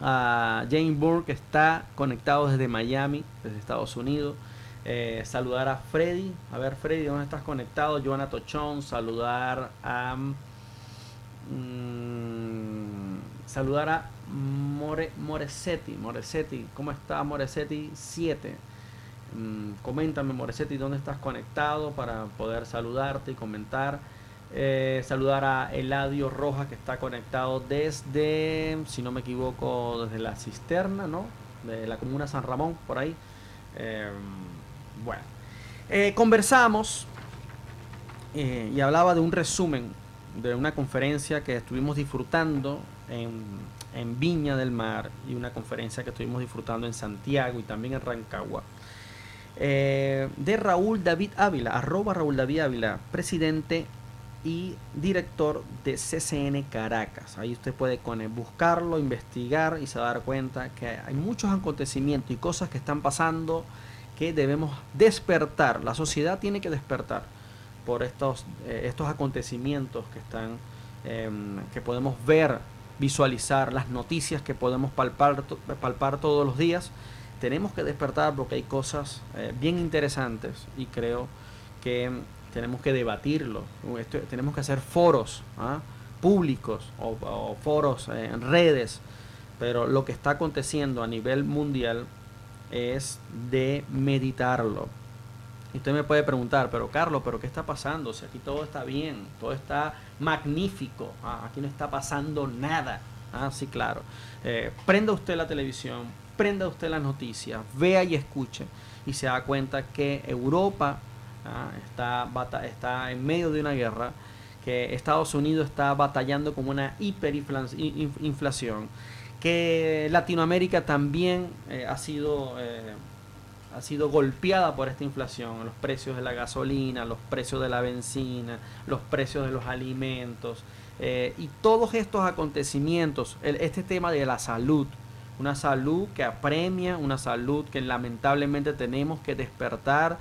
a Jane Burke, que está conectado desde Miami, desde Estados Unidos. Eh, saludar a Freddy. A ver, Freddy, ¿dónde estás conectado? Joana Tochón. Saludar a. mm, saludar a More, Moresetti. Moresetti, ¿cómo está Moresetti 7? Mm, coméntame, Moresetti, dónde estás conectado para poder saludarte y comentar. Eh, saludar a Eladio Rojas, que está conectado desde, si no me equivoco, desde la cisterna, ¿no? De la comuna San Ramón, por ahí. Eh, bueno, Eh, conversamos eh, y hablaba de un resumen de una conferencia que estuvimos disfrutando en, Viña del Mar y una conferencia que estuvimos disfrutando en Santiago y también en Rancagua. Eh, de Raúl David Ávila, arroba Raúl David Ávila, presidente y director de CCN Caracas. Ahí usted puede buscarlo, investigar y se va a dar cuenta que hay muchos acontecimientos y cosas que están pasando que debemos despertar. La sociedad tiene que despertar por estos, eh, estos acontecimientos que están, em, que podemos ver, visualizar, las noticias que podemos palpar, palpar todos los días. Tenemos que despertar porque hay cosas eh, bien interesantes y creo que tenemos que debatirlo. Tenemos que hacer foros ¿ah? públicos o, o foros en redes, pero lo que está aconteciendo a nivel mundial es de meditarlo. Y usted me puede preguntar, pero Carlos, ¿pero qué está pasando? Si aquí todo está bien, todo está magnífico, ah, aquí no está pasando nada. Ah, sí, claro. Eh, prenda usted la televisión, prenda usted las noticias, vea y escuche y se da cuenta que Europa ah, está, está en medio de una guerra, que Estados Unidos está batallando con una hiperinflación, que Latinoamérica también eh, ha sido eh, ha sido golpeada por esta inflación, los precios de la gasolina, los precios de la benzina, los precios de los alimentos eh, y todos estos acontecimientos, este tema de la salud, una salud que apremia, una salud que lamentablemente tenemos que despertar.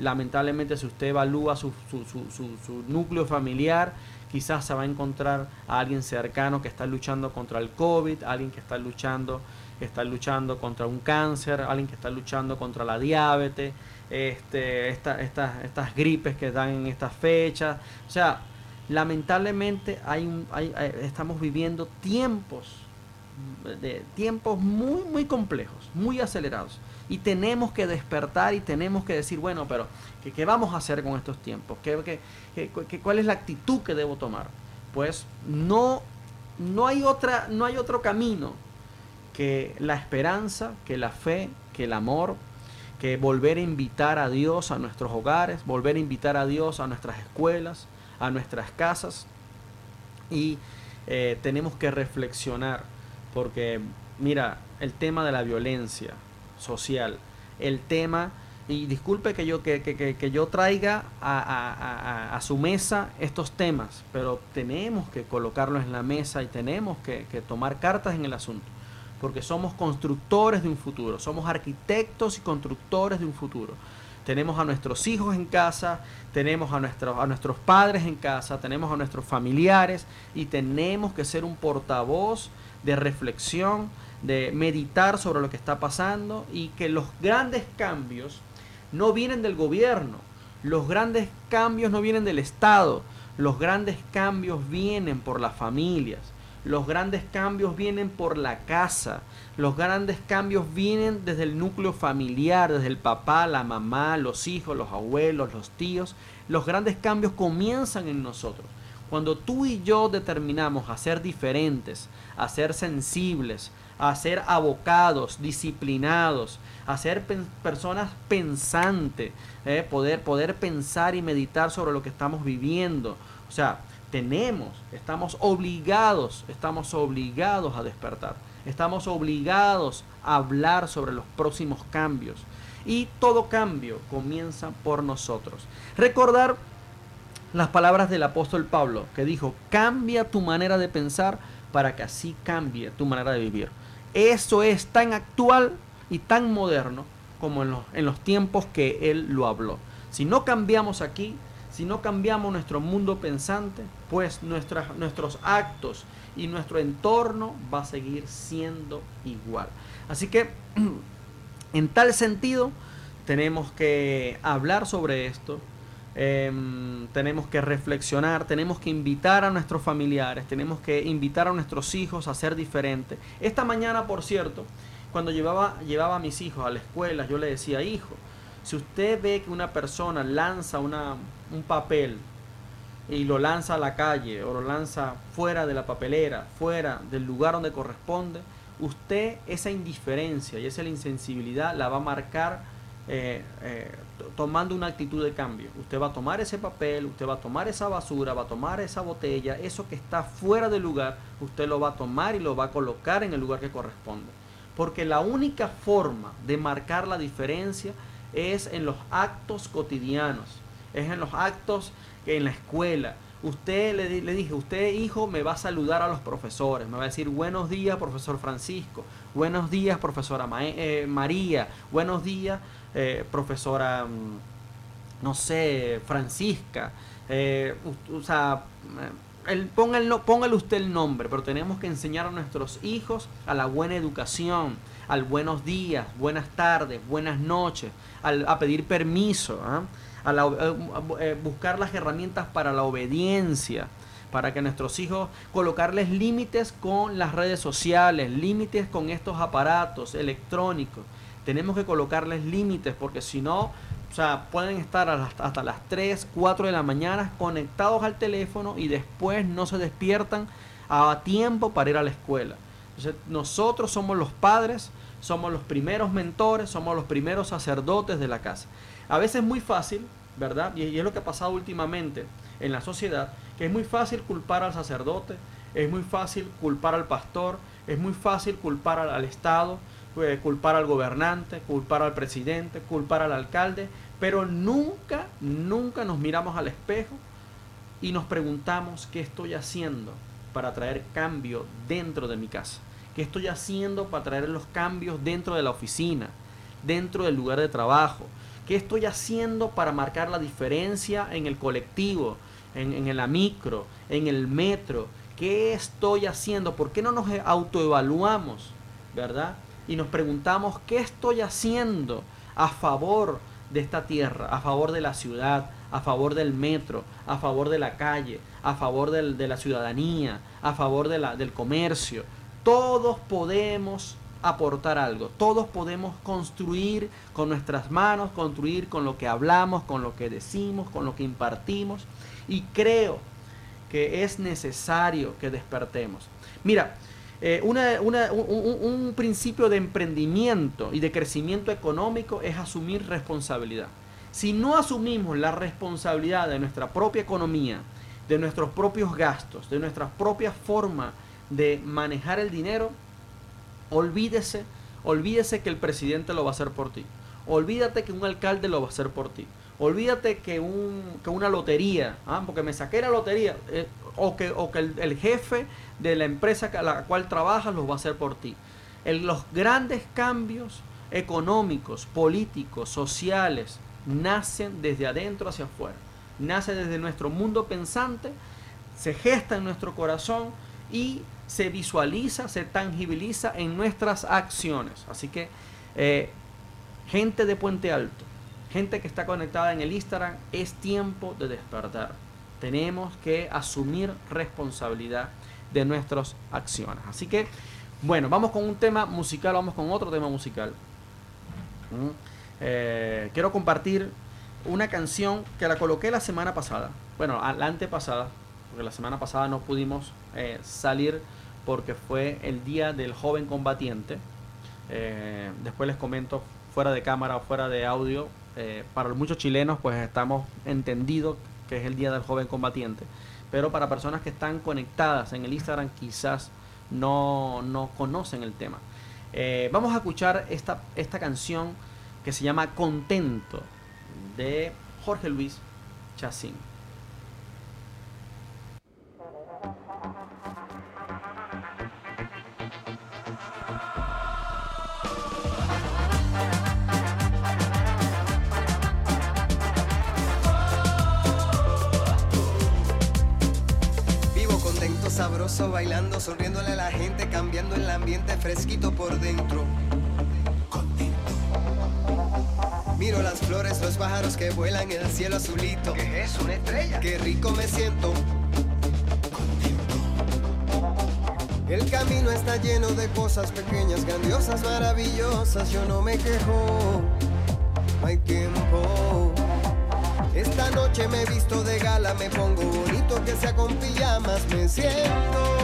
lamentablemente si usted evalúa su- su- su- su núcleo familiar, quizás se va a encontrar a alguien cercano que está luchando contra el COVID, alguien que está luchando, está luchando contra un cáncer, alguien que está luchando contra la diabetes, este, esta- estas- estas gripes que dan en estas fechas. O sea, lamentablemente hay hay- hay- estamos viviendo tiempos de tiempos muy muy complejos, muy acelerados y tenemos que despertar y tenemos que decir, bueno, pero ¿qué, vamos a hacer con estos tiempos? ¿Qué, qué- qué- qué- cuál es la actitud que debo tomar? Pues no no hay otra no hay otro camino que la esperanza, que la fe, que el amor, que volver a invitar a Dios a nuestros hogares, volver a invitar a Dios a nuestras escuelas, a nuestras casas y eh, tenemos que reflexionar porque mira, el tema de la violencia social, el tema, y disculpe que yo, que, que- que- yo traiga a- a- a su mesa estos temas, pero tenemos que colocarlos en la mesa y tenemos que, que tomar cartas en el asunto, porque somos constructores de un futuro, somos arquitectos y constructores de un futuro. Tenemos a nuestros hijos en casa, tenemos a nuestros, a nuestros padres en casa, tenemos a nuestros familiares y tenemos que ser un portavoz de reflexión, de meditar sobre lo que está pasando y que los grandes cambios no vienen del gobierno, los grandes cambios no vienen del Estado, los grandes cambios vienen por las familias, los grandes cambios vienen por la casa, los grandes cambios vienen desde el núcleo familiar, desde el papá, la mamá, los hijos, los abuelos, los tíos. Los grandes cambios comienzan en nosotros. Cuando tú y yo determinamos a ser diferentes, a ser sensibles, a ser abocados, disciplinados, a ser personas pensantes, eh, poder, poder pensar y meditar sobre lo que estamos viviendo. O sea, tenemos, estamos obligados, estamos obligados a despertar. Estamos obligados a hablar sobre los próximos cambios. Y todo cambio comienza por nosotros. Recordar las palabras del apóstol Pablo, que dijo, cambia tu manera de pensar para que así cambie tu manera de vivir. Eso es tan actual y tan moderno como en los, en los tiempos que él lo habló. Si no cambiamos aquí, si no cambiamos nuestro mundo pensante, pues nuestras, nuestros actos y nuestro entorno va a seguir siendo igual. Así que, en tal sentido, tenemos que hablar sobre esto, em, tenemos que reflexionar, tenemos que invitar a nuestros familiares, tenemos que invitar a nuestros hijos a ser diferentes. Esta mañana, por cierto, cuando llevaba, llevaba a mis hijos a la escuela, yo le decía, hijo, si usted ve que una persona lanza un papel y lo lanza a la calle o lo lanza fuera de la papelera, fuera del lugar donde corresponde, usted esa indiferencia y esa insensibilidad la va a marcar eh, eh, tomando una actitud de cambio. Usted va a tomar ese papel, usted va a tomar esa basura, va a tomar esa botella, eso que está fuera del lugar, usted lo va a tomar y lo va a colocar en el lugar que corresponde. Porque la única forma de marcar la diferencia es en los actos cotidianos, es en los actos en la escuela. Usted le, le dije, usted hijo me va a saludar a los profesores, me va a decir buenos días profesor Francisco, buenos días profesora eh, María, buenos días eh, profesora, mm, no sé, Francisca. eh, o sea, eh, el, no- póngale usted el nombre, pero tenemos que enseñar a nuestros hijos a la buena educación, al buenos días, buenas tardes, buenas noches, al- a pedir permiso, ¿ah? a la- eh, eh, buscar las herramientas para la obediencia, para que nuestros hijos colocarles límites con las redes sociales, límites con estos aparatos electrónicos. Tenemos que colocarles límites porque si no, o sea, pueden estar hasta las 3, 4 de la mañana conectados al teléfono y después no se despiertan a tiempo para ir a la escuela. Entonces, nosotros somos los padres, somos los primeros mentores, somos los primeros sacerdotes de la casa. A veces es muy fácil, ¿verdad? Y, es lo que ha pasado últimamente en la sociedad, que es muy fácil culpar al sacerdote, es muy fácil culpar al pastor, es muy fácil culpar al Estado, eh, culpar al gobernante, culpar al presidente, culpar al alcalde, pero nunca, nunca nos miramos al espejo y nos preguntamos qué estoy haciendo para traer cambio dentro de mi casa, qué estoy haciendo para traer los cambios dentro de la oficina, dentro del lugar de trabajo, qué estoy haciendo para marcar la diferencia en el colectivo, en, en la micro, en el metro, qué estoy haciendo, por qué no nos autoevaluamos, ¿verdad? Y nos preguntamos qué estoy haciendo a favor de esta tierra, a favor de la ciudad, a favor del metro, a favor de la calle, a favor del- de la ciudadanía, a favor de la- del comercio. Todos podemos aportar algo, todos podemos construir con nuestras manos, construir con lo que hablamos, con lo que decimos, con lo que impartimos. Y creo que es necesario que despertemos. Mira, eh, un- un principio de emprendimiento y de crecimiento económico es asumir responsabilidad. Si no asumimos la responsabilidad de nuestra propia economía, de nuestros propios gastos, de nuestra propia forma de manejar el dinero, olvídese, olvídese que el presidente lo va a hacer por ti. Olvídate que un alcalde lo va a hacer por ti. Olvídate que, un, que una lotería, ah, porque me saqué la lotería, eh, o que, o que el, el jefe de la empresa a la cual trabajas lo va a hacer por ti. Los grandes cambios económicos, políticos, sociales, nacen desde adentro hacia afuera. Nace desde nuestro mundo pensante, se gesta en nuestro corazón y se visualiza, se tangibiliza en nuestras acciones. Así que, eh, gente de Puente Alto, gente que está conectada en el Instagram, es tiempo de despertar. Tenemos que asumir responsabilidad de nuestras acciones. Así que, bueno, vamos con un tema musical, vamos con otro tema musical. Mm. Eh, quiero compartir una canción que la coloqué la semana pasada, bueno, la antepasada, porque la semana pasada no pudimos eh, salir porque fue el día del joven combatiente. Eh, después les comento fuera de cámara o fuera de audio. para muchos chilenos, pues estamos entendidos que es el día del joven combatiente. Pero para personas que están conectadas en el Instagram, quizás no, no conocen el tema. Eh, vamos a escuchar esta, esta canción que se llama Contento de Jorge Luis Chacín. Bailando, sonriéndole a la gente, cambiando el ambiente fresquito por dentro. Miro las flores, los pájaros que vuelan en el cielo azulito. ¿Qué es una estrella? Qué rico me siento. El camino está lleno de cosas pequeñas, grandiosas, maravillosas. Yo no me quejo. Esta noche me he visto de gala, me pongo bonito que sea con pijamas, me siento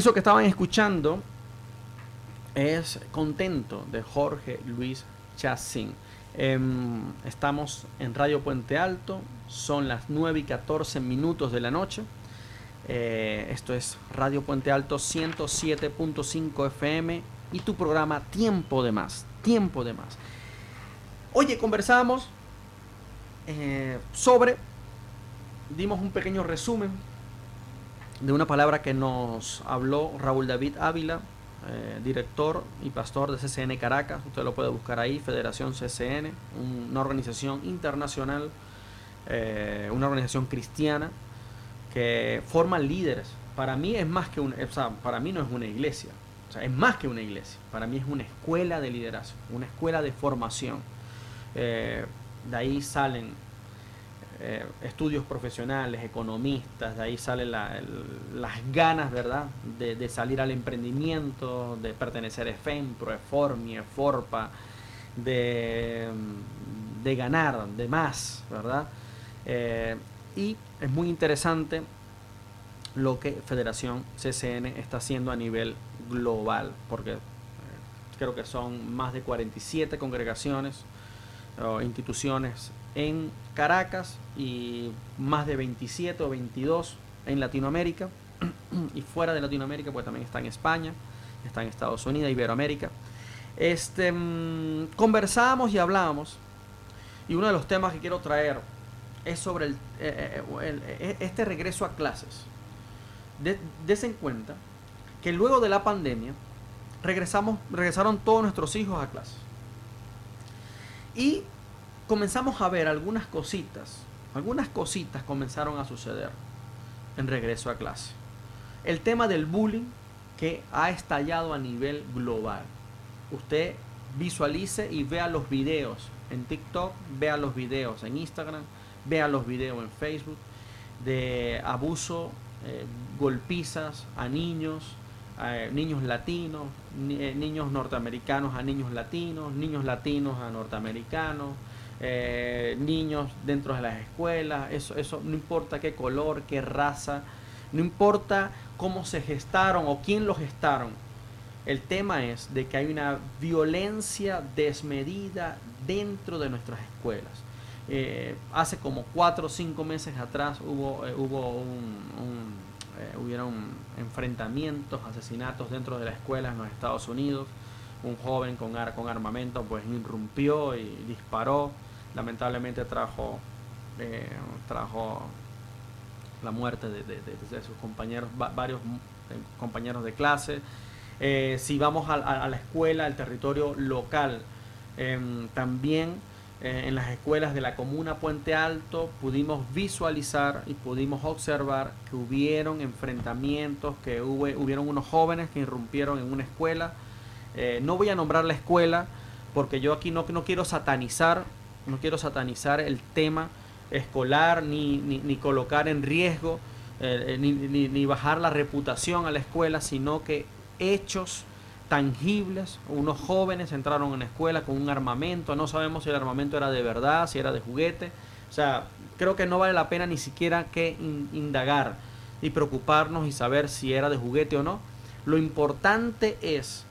Eso que estaban escuchando es Contento de Jorge Luis Chacín. Em, estamos en Radio Puente Alto, son las 9 y 14 minutos de la noche. Eh, esto es Radio Puente Alto 107.5 FM y tu programa Tiempo de Más. Tiempo de Más. Oye, conversamos eh, sobre, dimos un pequeño resumen de una palabra que nos habló Raúl David Ávila, eh, director y pastor de CCN Caracas. Usted lo puede buscar ahí, Federación CCN, un- una organización internacional, eh, una organización cristiana que forma líderes. Para mí es más que una, o sea, para mí no es una iglesia, o sea, es más que una iglesia. Para mí es una escuela de liderazgo, una escuela de formación. Eh, de ahí salen eh, estudios profesionales, economistas, de ahí salen las ganas, ¿verdad?, de, salir al emprendimiento, de pertenecer a FEMPRO, EFORMI, EFORPA, de, de ganar, de más, ¿verdad? Eh, y es muy interesante lo que Federación CCN está haciendo a nivel global, porque eh, creo que son más de 47 congregaciones o instituciones en Caracas y más de 27 o 22 en Latinoamérica y fuera de Latinoamérica, pues también está en España, está en Estados Unidos, Iberoamérica. Este, mm, conversamos y hablamos y uno de los temas que quiero traer es sobre el, eh, eh, el- eh, este regreso a clases. De, des en cuenta que luego de la pandemia regresamos, regresaron todos nuestros hijos a clases. Y comenzamos a ver algunas cositas, algunas cositas comenzaron a suceder en regreso a clase. El tema del bullying que ha estallado a nivel global. Usted visualice y vea los videos en TikTok, vea los videos en Instagram, vea los videos en Facebook de abuso, eh, golpizas a niños, eh, niños latinos, eh, niños norteamericanos a niños latinos, niños latinos a norteamericanos, eh, niños dentro de las escuelas, eso, eso no importa qué color, qué raza, no importa cómo se gestaron o quién los gestaron. El tema es de que hay una violencia desmedida dentro de nuestras escuelas. Eh, hace como cuatro o cinco meses atrás hubo, eh, hubo un, eh, hubieron enfrentamientos, asesinatos dentro de la escuela en los Estados Unidos. Un joven con, con armamento pues irrumpió y disparó. Lamentablemente trajo, eh, trajo la muerte de, de- sus compañeros, va- varios eh, compañeros de clase. Eh, si vamos a, la escuela, al territorio local, em, también en las escuelas de la comuna Puente Alto pudimos visualizar y pudimos observar que hubieron enfrentamientos, que hubo, hubieron unos jóvenes que irrumpieron en una escuela. No voy a nombrar la escuela porque yo aquí no, no quiero satanizar, no quiero satanizar el tema escolar ni, ni, colocar en riesgo eh, eh, ni, ni- bajar la reputación a la escuela, sino que hechos tangibles, unos jóvenes entraron en la escuela con un armamento, no sabemos si el armamento era de verdad, si era de juguete, o sea, creo que no vale la pena ni siquiera que in- indagar y preocuparnos y saber si era de juguete o no. Lo importante es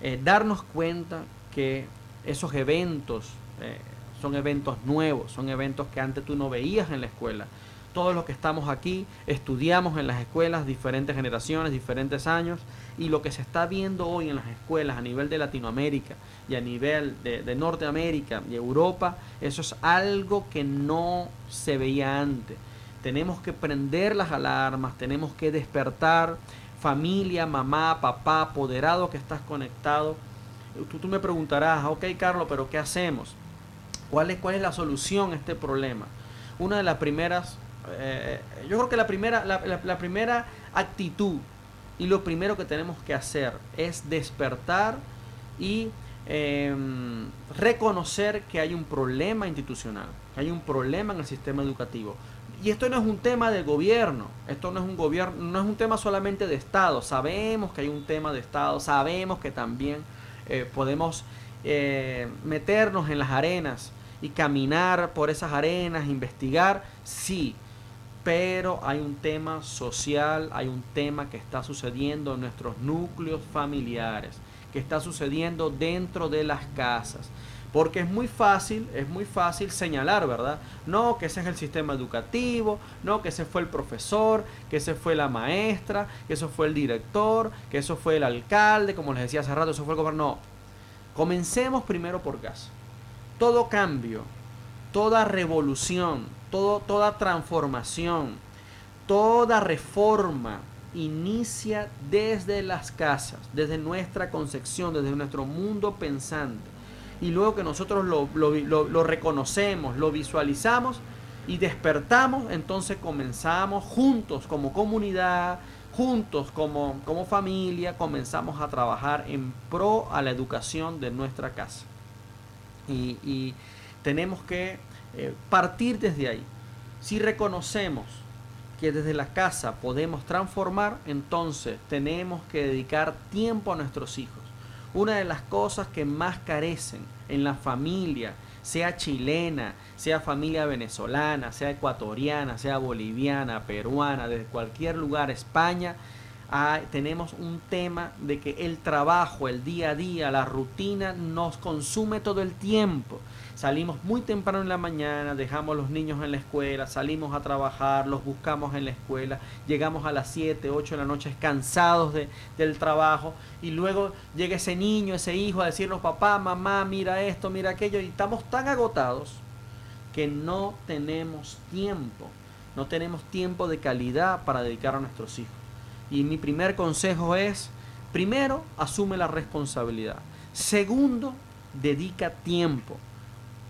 eh, darnos cuenta que esos eventos son eventos nuevos, son eventos que antes tú no veías en la escuela. Todos los que estamos aquí estudiamos en las escuelas diferentes generaciones, diferentes años, y lo que se está viendo hoy en las escuelas a nivel de Latinoamérica y a nivel de, de Norteamérica y Europa, eso es algo que no se veía antes. Tenemos que prender las alarmas, tenemos que despertar familia, mamá, papá, apoderado que estás conectado. Tú, tú me preguntarás, ok Carlos, pero ¿qué hacemos? ¿Cuál es, ¿Cuál es la solución a este problema? Una de las primeras, eh, yo creo que la primera, la, primera actitud y lo primero que tenemos que hacer es despertar y em, reconocer que hay un problema institucional, que hay un problema en el sistema educativo. Y esto no es un tema del gobierno, esto no es un gobierno, no es un tema solamente de Estado. Sabemos que hay un tema de Estado, sabemos que también eh, podemos eh, meternos en las arenas y caminar por esas arenas, investigar, sí, pero hay un tema social, hay un tema que está sucediendo en nuestros núcleos familiares, que está sucediendo dentro de las casas. Porque es muy fácil, es muy fácil señalar, ¿verdad? No, que ese es el sistema educativo, no, que ese fue el profesor, que ese fue la maestra, que eso fue el director, que eso fue el alcalde, como les decía hace rato, eso fue el gobierno. No. Comencemos primero por casa. Todo cambio, toda revolución, todo, toda transformación, toda reforma inicia desde las casas, desde nuestra concepción, desde nuestro mundo pensante. Y luego que nosotros lo, lo- lo- reconocemos, lo visualizamos y despertamos, entonces comenzamos juntos como comunidad, juntos como, como familia, comenzamos a trabajar en pro a la educación de nuestra casa. Y, y tenemos que eh, partir desde ahí. Si reconocemos que desde la casa podemos transformar, entonces tenemos que dedicar tiempo a nuestros hijos. Una de las cosas que más carecen en la familia, sea chilena, sea familia venezolana, sea ecuatoriana, sea boliviana, peruana, desde cualquier lugar, España, tenemos un tema de que el trabajo, el día a día, la rutina nos consume todo el tiempo. Salimos muy temprano en la mañana, dejamos los niños en la escuela, salimos a trabajar, los buscamos en la escuela, llegamos a las 7, 8 de la noche cansados de- del trabajo y luego llega ese niño, ese hijo a decirnos, papá, mamá, mira esto, mira aquello y estamos tan agotados que no tenemos tiempo, no tenemos tiempo de calidad para dedicar a nuestros hijos. Y mi primer consejo es, primero, asume la responsabilidad. Segundo, dedica tiempo.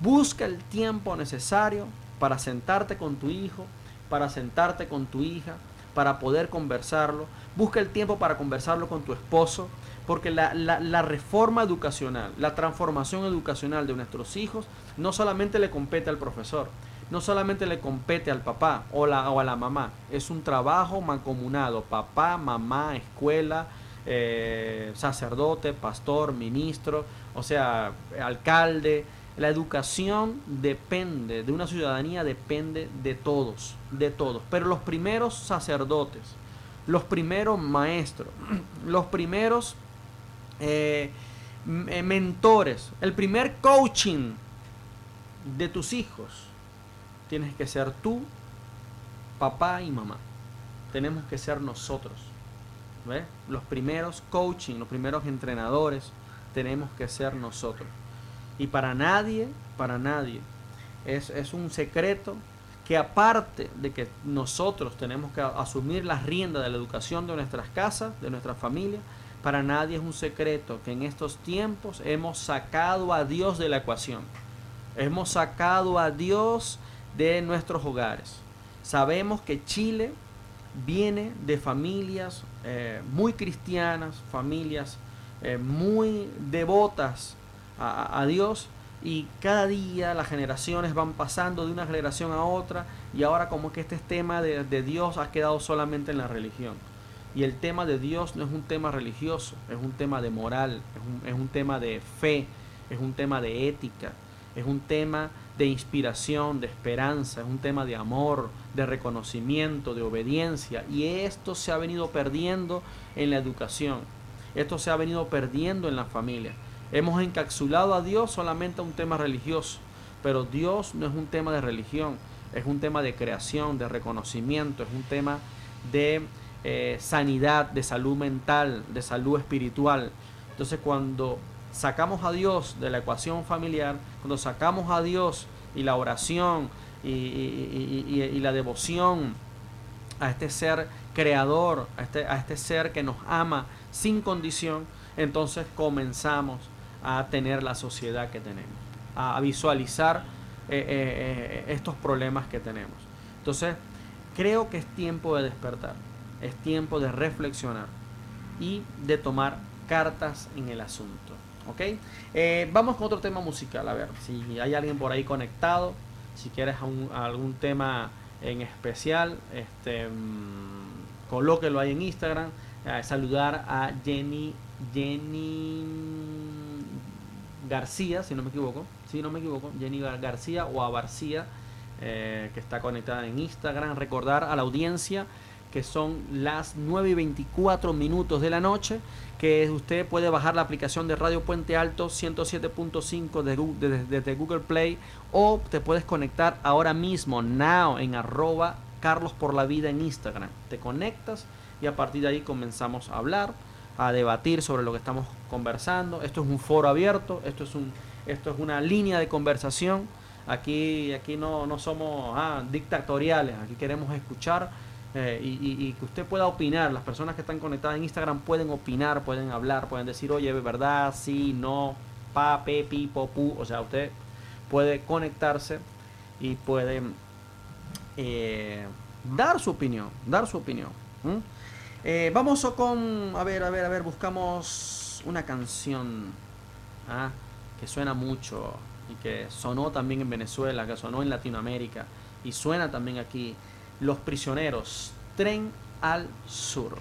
Busca el tiempo necesario para sentarte con tu hijo, para sentarte con tu hija, para poder conversarlo. Busca el tiempo para conversarlo con tu esposo, porque la, la- reforma educacional, la transformación educacional de nuestros hijos, no solamente le compete al profesor, no solamente le compete al papá o, la, o a la mamá, es un trabajo mancomunado, papá, mamá, escuela, eh, sacerdote, pastor, ministro, o sea, alcalde. La educación depende, de una ciudadanía depende de todos, de todos. Pero los primeros sacerdotes, los primeros maestros, los primeros eh, eh, mentores, el primer coaching de tus hijos, tienes que ser tú, papá y mamá. Tenemos que ser nosotros. ¿ves? Los primeros coaching, los primeros entrenadores, tenemos que ser nosotros. Y para nadie, para nadie, es, es un secreto que aparte de que nosotros tenemos que asumir las riendas de la educación de nuestras casas, de nuestras familias, para nadie es un secreto que en estos tiempos hemos sacado a Dios de la ecuación. Hemos sacado a Dios de nuestros hogares. Sabemos que Chile viene de familias eh, muy cristianas, familias eh, muy devotas a, a- Dios y cada día las generaciones van pasando de una generación a otra y ahora como que este tema de, de Dios ha quedado solamente en la religión. Y el tema de Dios no es un tema religioso, es un tema de moral, es un, es un tema de fe, es un tema de ética, es un tema de inspiración, de esperanza, es un tema de amor, de reconocimiento, de obediencia. Y esto se ha venido perdiendo en la educación, esto se ha venido perdiendo en la familia. Hemos encapsulado a Dios solamente a un tema religioso, pero Dios no es un tema de religión, es un tema de creación, de reconocimiento, es un tema de eh, sanidad, de salud mental, de salud espiritual. Entonces cuando sacamos a Dios de la ecuación familiar, cuando sacamos a Dios y la oración y, la devoción a este ser creador, a este, a este ser que nos ama sin condición, entonces comenzamos a tener la sociedad que tenemos, a, a visualizar eh, eh, eh, estos problemas que tenemos. Entonces, creo que es tiempo de despertar, es tiempo de reflexionar y de tomar cartas en el asunto. ¿Ok? Eh, vamos con otro tema musical. A ver, si hay alguien por ahí conectado, si quieres un- algún tema en especial, este, mm, colóquelo ahí en Instagram. Eh, saludar a Jenny, Jenny García, si no me equivoco. Si no me equivoco, Jenny Gar- García o a Barcía, eh, que está conectada en Instagram. Recordar a la audiencia que son las 9 y 24 minutos de la noche, que usted puede bajar la aplicación de Radio Puente Alto 107.5 de Gu- de- desde Google Play o te puedes conectar ahora mismo, now, en arroba Carlos por la vida en Instagram. Te conectas y a partir de ahí comenzamos a hablar, a debatir sobre lo que estamos conversando. Esto es un foro abierto, esto es, un, esto es una línea de conversación. Aquí, aquí no, no somos ah, dictatoriales, aquí queremos escuchar eh, y, que usted pueda opinar. Las personas que están conectadas en Instagram pueden opinar, pueden hablar, pueden decir, oye, ¿verdad? Sí, no, pa, pe, pi. O sea, usted puede conectarse y puede eh, dar su opinión, dar su opinión. Eh, vamos con, a ver, a ver, a ver, buscamos una canción ah, que suena mucho y que sonó también en Venezuela, que sonó en Latinoamérica y suena también aquí. Los prisioneros, tren al sur.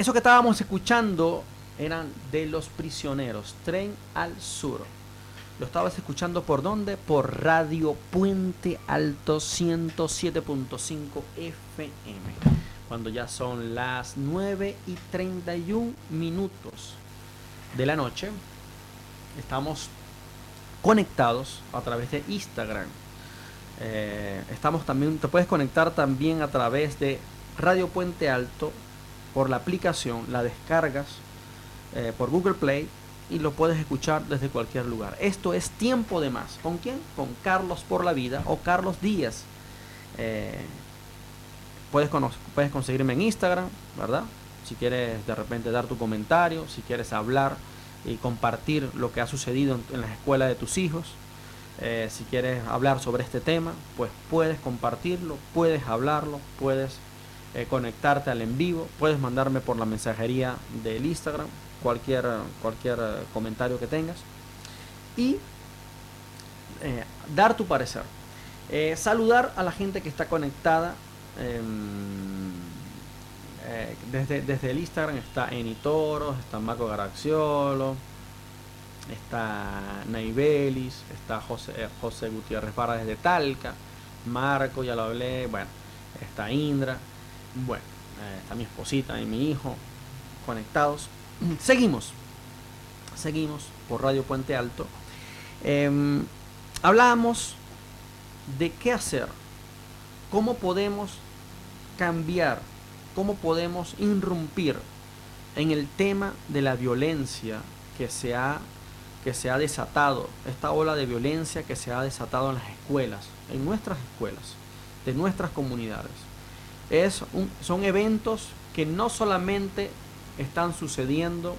Eso que estábamos escuchando eran de los prisioneros, Tren al Sur. Lo estabas escuchando por dónde? Por Radio Puente Alto 107.5 FM. Cuando ya son las 9 y 31 minutos de la noche, estamos conectados a través de Instagram. Eh, estamos también, te puedes conectar también a través de Radio Puente Alto por la aplicación, la descargas eh, por Google Play y lo puedes escuchar desde cualquier lugar. Esto es Tiempo de Más. ¿Con quién? Con Carlos por la Vida o Carlos Díaz. Eh, puedes, puedes conseguirme en Instagram, ¿verdad? Si quieres de repente dar tu comentario, si quieres hablar y compartir lo que ha sucedido en, las escuelas de tus hijos. Eh, si quieres hablar sobre este tema, pues puedes compartirlo, puedes hablarlo, puedes eh, conectarte al en vivo, puedes mandarme por la mensajería del Instagram cualquier, cualquier eh, comentario que tengas y eh, dar tu parecer. Saludar a la gente que está conectada em, desde, desde el Instagram. Está Eni Toros, está Marco Garaxiolo, está Naibelis, está José, José Gutiérrez Parra desde Talca, Marco, ya lo hablé, bueno, está Indra, bueno, eh, está mi esposita y mi hijo conectados. Seguimos, seguimos por Radio Puente Alto. Em, hablábamos de qué hacer, cómo podemos cambiar, cómo podemos irrumpir en el tema de la violencia que se ha que se ha desatado, esta ola de violencia que se ha desatado en las escuelas, en nuestras escuelas, de nuestras comunidades. Es un- son eventos que no solamente están sucediendo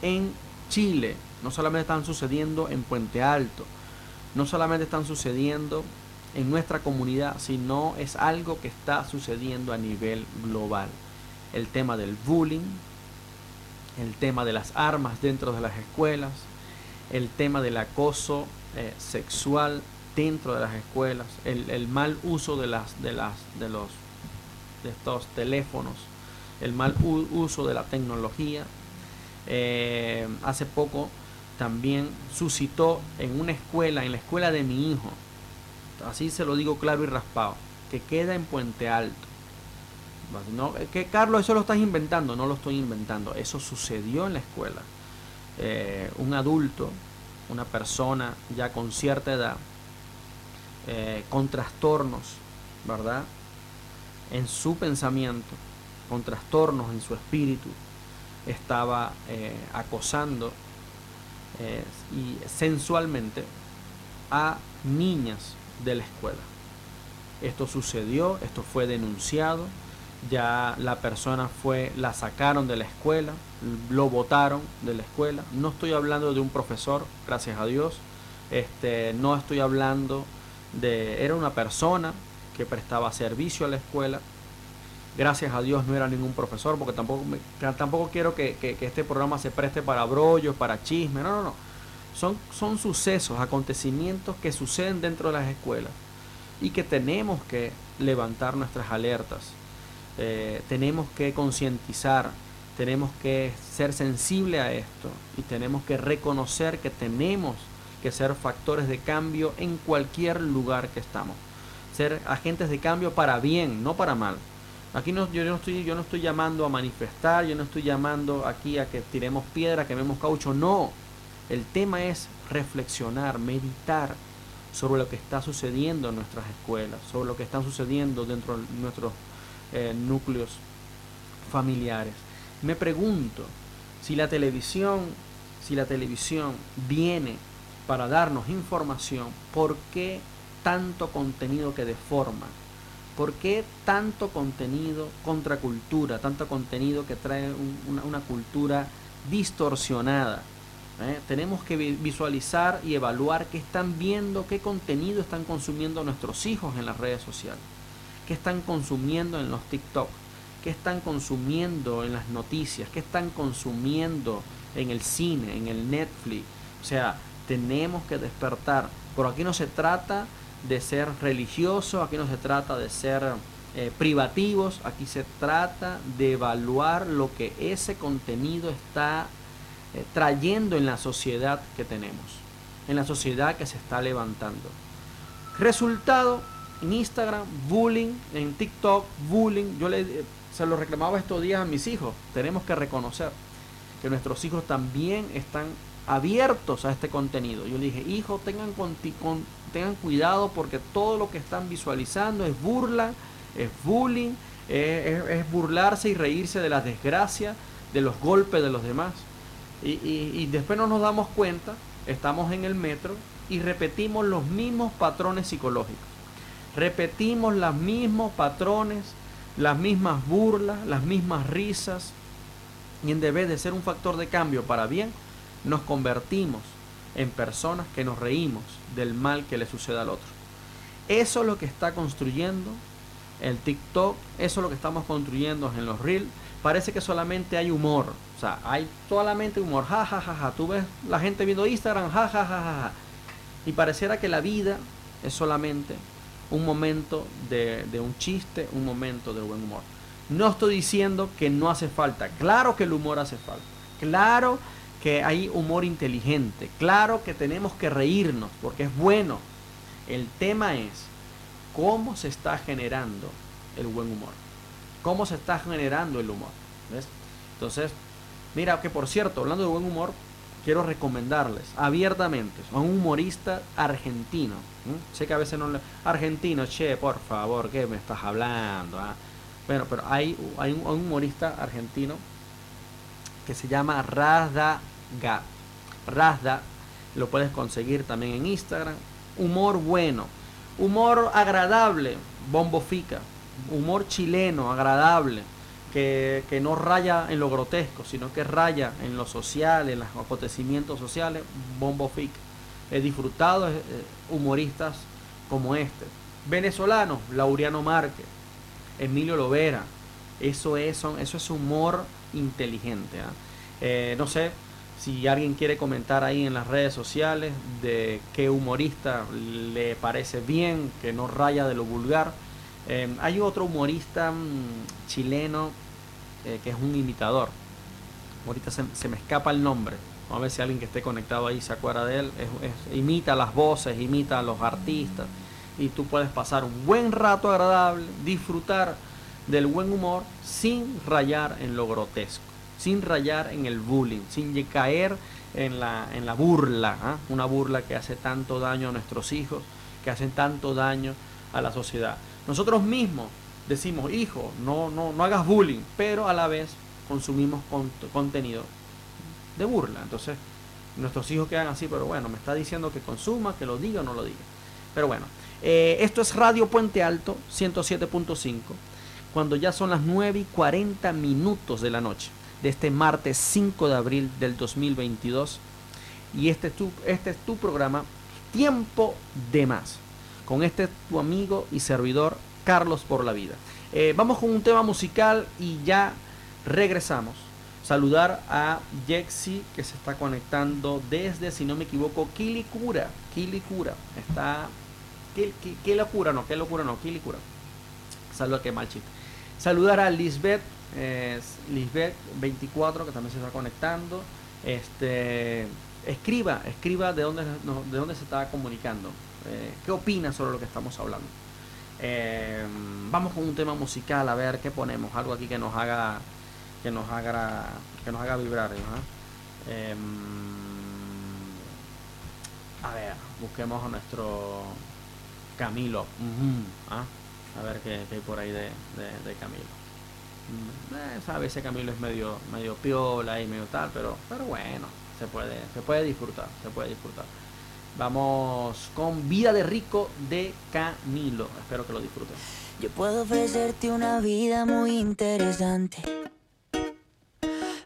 en Chile, no solamente están sucediendo en Puente Alto, no solamente están sucediendo en nuestra comunidad, sino es algo que está sucediendo a nivel global. El tema del bullying, el tema de las armas dentro de las escuelas, el tema del acoso eh, sexual dentro de las escuelas, el, mal uso de las de las de los de estos teléfonos, el mal uso de la tecnología. Eh, hace poco también suscitó en una escuela, en la escuela de mi hijo, así se lo digo claro y raspado, que queda en Puente Alto. No, eh, que Carlos, eso lo estás inventando, no lo estoy inventando, eso sucedió en la escuela. Eh, un adulto, una persona ya con cierta edad, eh, con trastornos, ¿verdad? En su pensamiento, con trastornos en su espíritu, estaba eh, acosando eh, y sensualmente a niñas de la escuela. Esto sucedió, esto fue denunciado, ya la persona fue, la sacaron de la escuela, lo botaron de la escuela. No estoy hablando de un profesor, gracias a Dios. Este, no estoy hablando de, era una persona que prestaba servicio a la escuela. Gracias a Dios no era ningún profesor, porque tampoco, me- tampoco quiero que, que- este programa se preste para brollos, para chisme. No, no, no. Son, son sucesos, acontecimientos que suceden dentro de las escuelas y que tenemos que levantar nuestras alertas. Eh, tenemos que concientizar tenemos que ser sensible a esto y tenemos que reconocer que tenemos que ser factores de cambio en cualquier lugar que estamos. Ser agentes de cambio para bien, no para mal. Aquí no, yo, no estoy, yo no estoy llamando a manifestar, yo no estoy llamando aquí a que tiremos piedra, quememos caucho, no. El tema es reflexionar, meditar sobre lo que está sucediendo en nuestras escuelas, sobre lo que está sucediendo dentro de nuestros eh, núcleos familiares. Me pregunto si la televisión, si la televisión viene para darnos información, ¿por qué tanto contenido que deforma? ¿Por qué tanto contenido contracultura, tanto contenido que trae un- una, cultura distorsionada? ¿eh? Tenemos que vi- visualizar y evaluar qué están viendo, qué contenido están consumiendo nuestros hijos en las redes sociales, qué están consumiendo en los TikTok, qué están consumiendo en las noticias, qué están consumiendo en el cine, en el Netflix. O sea, tenemos que despertar. Por aquí no se trata de ser religioso, aquí no se trata de ser eh, privativos, aquí se trata de evaluar lo que ese contenido está eh, trayendo en la sociedad que tenemos, en la sociedad que se está levantando. Resultado, en Instagram, bullying, en TikTok, bullying. Yo le, eh, se lo reclamaba estos días a mis hijos. Tenemos que reconocer que nuestros hijos también están abiertos a este contenido. Yo le dije, hijos, tengan, con- tengan cuidado porque todo lo que están visualizando es burla, es bullying, es, es- es burlarse y reírse de las desgracias, de los golpes de los demás. Y, y- y después no nos damos cuenta, estamos en el metro y repetimos los mismos patrones psicológicos. Repetimos los mismos patrones, las mismas burlas, las mismas risas. Y en vez de ser un factor de cambio para bien, nos convertimos en personas que nos reímos del mal que le sucede al otro. Eso es lo que está construyendo el TikTok, eso es lo que estamos construyendo en los Reels. Parece que solamente hay humor, o sea, hay solamente humor, ja, ja, ja, ja. Tú ves la gente viendo Instagram, ja, ja, ja, ja, ja. Y pareciera que la vida es solamente un momento de, de un chiste, un momento de buen humor. No estoy diciendo que no hace falta, claro que el humor hace falta, claro que hay humor inteligente, claro que tenemos que reírnos porque es bueno. El tema es cómo se está generando el buen humor, cómo se está generando el humor. ¿ves? Entonces, mira que por cierto, hablando de buen humor, quiero recomendarles abiertamente a un humorista argentino. ¿m? Sé que a veces no le... Argentino, che, por favor, ¿qué me estás hablando? ah? Bueno, pero hay, hay un, un humorista argentino que se llama Razda Ga. Razda, lo puedes conseguir también en Instagram. Humor bueno, humor agradable, bombo fica. Humor chileno, agradable, que, que no raya en lo grotesco, sino que raya en lo social, en los acontecimientos sociales, bombo fica. He disfrutado eh, humoristas como este. Venezolano, Laureano Márquez, Emilio Lovera. Eso es, son- eso es humor inteligente. ¿ah? Eh, no sé si alguien quiere comentar ahí en las redes sociales de qué humorista le parece bien, que no raya de lo vulgar. Eh, hay otro humorista mm, chileno eh, que es un imitador. Ahorita se, me escapa el nombre. Vamos a ver si alguien que esté conectado ahí se acuerda de él. Imita las voces, imita a los artistas. Y tú puedes pasar un buen rato agradable, disfrutar del buen humor sin rayar en lo grotesco, sin rayar en el bullying, sin caer en la, en la burla. ¿ah? Una burla que hace tanto daño a nuestros hijos, que hacen tanto daño a la sociedad. Nosotros mismos decimos, hijo, no, no, no hagas bullying, pero a la vez consumimos cont- contenido de burla. Entonces, nuestros hijos quedan así, pero bueno, me está diciendo que consuma, que lo diga o no lo diga. Pero bueno, eh, esto es Radio Puente Alto 107.5, cuando ya son las 9 y 40 minutos de la noche de este martes 5 de abril del 2022. Y este es tu, este es tu programa, Tiempo de Más, con este tu amigo y servidor Carlos por la Vida. Eh, vamos con un tema musical y ya regresamos. Saludar a Jexi que se está conectando desde, si no me equivoco, Kilicura. Kilicura. Está. ¿Qué, qué, qué locura? No, qué locura no, Kilicura. Saluda, qué mal chiste. Saludar a Lisbeth es Lisbeth 24 que también se está conectando. Este, escriba, escriba de dónde, de dónde se está comunicando. Eh, ¿Qué opina sobre lo que estamos hablando? Eh, vamos con un tema musical a ver qué ponemos, algo aquí que nos haga que nos haga que nos haga vibrar. Em, a ver, busquemos a nuestro Camilo. ¿ah? A ver qué, qué hay por ahí de- de Camilo. Mm, eh, sabe, ese Camilo es medio, medio piola y medio tal, pero, pero bueno, se puede, se puede disfrutar, se puede disfrutar. Vamos con Vida de Rico de Camilo. Espero que lo disfruten. Yo puedo ofrecerte una vida muy interesante.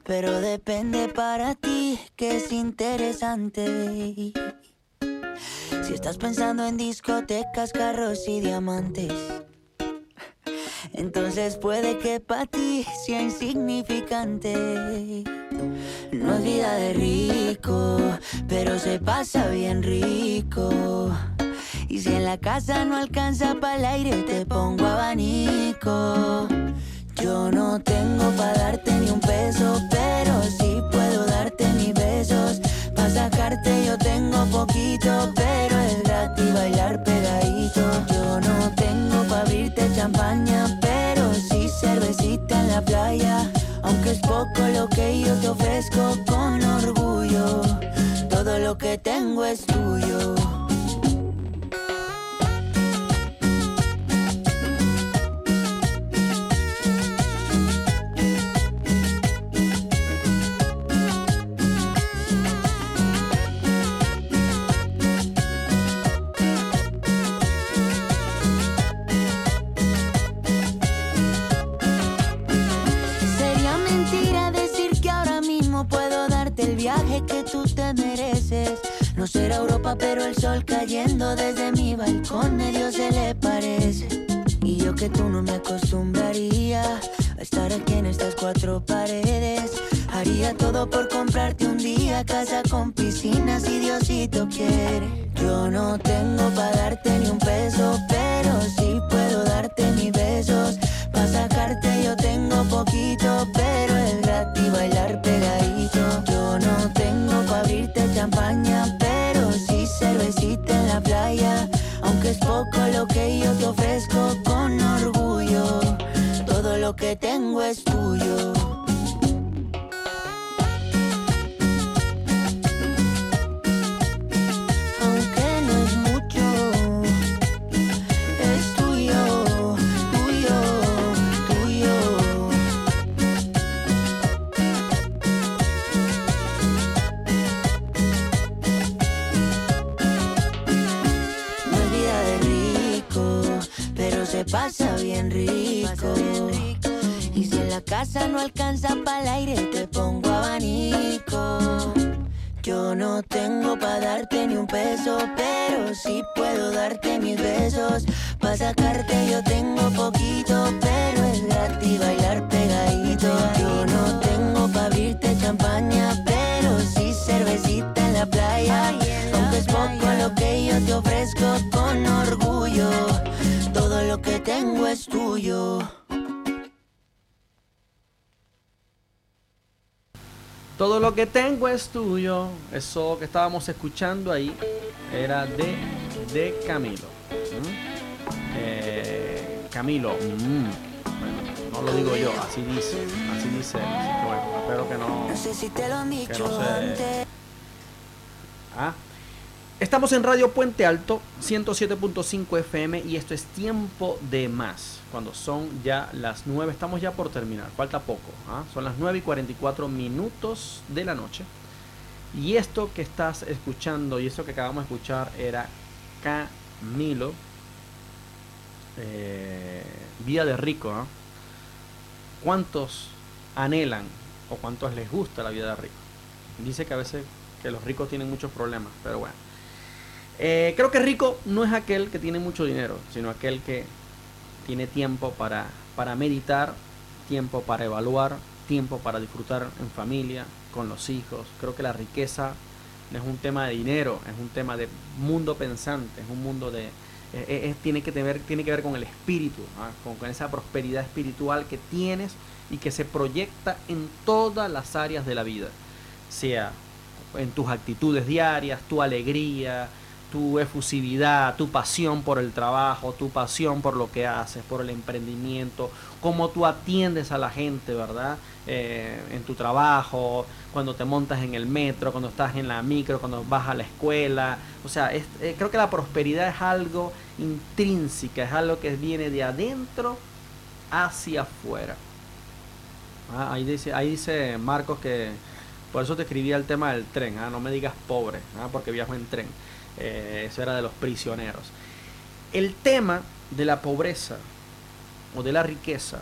Pero depende para ti que es interesante. Si estás pensando en discotecas, carros y diamantes. Entonces puede que para ti sea insignificante. No es vida de rico, pero se pasa bien rico. Y si en la casa no alcanza para el aire, te pongo abanico. Yo no tengo para darte ni un peso, pero sí puedo darte mis besos. Para sacarte yo tengo poquito, pero es gratis bailar pegadito. Yo no tengo para abrirte champaña, cervecita en la playa. Aunque es poco lo que yo te ofrezco con orgullo, todo lo que tengo es tuyo. No será Europa, pero el sol cayendo desde mi balcón medio se le parece. Y yo que tú no me acostumbraría a estar aquí en estas cuatro paredes. Haría todo por comprarte un día casa con piscina si Diosito quiere. Yo no tengo para darte ni un peso, pero sí puedo darte mis besos. Para sacarte yo tengo poquito, pero es gratis bailar en la playa. Aunque es poco lo que yo te ofrezco con orgullo, todo lo que tengo es tuyo. Pasa bien rico. Y si en la casa no alcanza para el aire, te pongo abanico. Yo no tengo para darte ni un peso, pero sí puedo darte mis besos. Para sacarte yo tengo poquito, pero es gratis bailar pegadito. Yo no tengo para abrirte champaña, pero sí cervecita en la playa. Aunque es poco lo que yo te ofrezco con orgullo, tuyo. Todo lo que tengo es tuyo. Eso que estábamos escuchando ahí era de, de Camilo. ¿Mm? Eh, Camilo. mm, bueno, no lo digo yo, así dice. Así dice. Así que bueno, espero que no. No sé si te lo han que dicho no se- antes. Ah. Estamos en Radio Puente Alto, 107.5 FM y esto es tiempo de más. Cuando son ya las 9, estamos ya por terminar, falta poco. ¿ah? Son las 9 y 44 minutos de la noche. Y esto que estás escuchando y eso que acabamos de escuchar era Camilo, eh, Vida de Rico. ¿ah? ¿Cuántos anhelan o cuántos les gusta la vida de rico? Dice que a veces que los ricos tienen muchos problemas, pero bueno. Eh, creo que rico no es aquel que tiene mucho dinero, sino aquel que tiene tiempo para, para meditar, tiempo para evaluar, tiempo para disfrutar en familia, con los hijos. Creo que la riqueza no es un tema de dinero, es un tema de mundo pensante, es un mundo de, eh, eh, tiene, que tener, tiene que ver con el espíritu, ¿ah? con, con esa prosperidad espiritual que tienes y que se proyecta en todas las áreas de la vida, sea en tus actitudes diarias, tu alegría, tu efusividad, tu pasión por el trabajo, tu pasión por lo que haces, por el emprendimiento, cómo tú atiendes a la gente, ¿verdad? Eh, en tu trabajo, cuando te montas en el metro, cuando estás en la micro, cuando vas a la escuela. O sea, eh, creo que la prosperidad es algo intrínseca, es algo que viene de adentro hacia afuera. Ah, ahí, dice, ahí dice Marcos que por eso te escribía el tema del tren, ah, no me digas pobre, ah, porque viajo en tren. Eh, eso era de los prisioneros. El tema de la pobreza o de la riqueza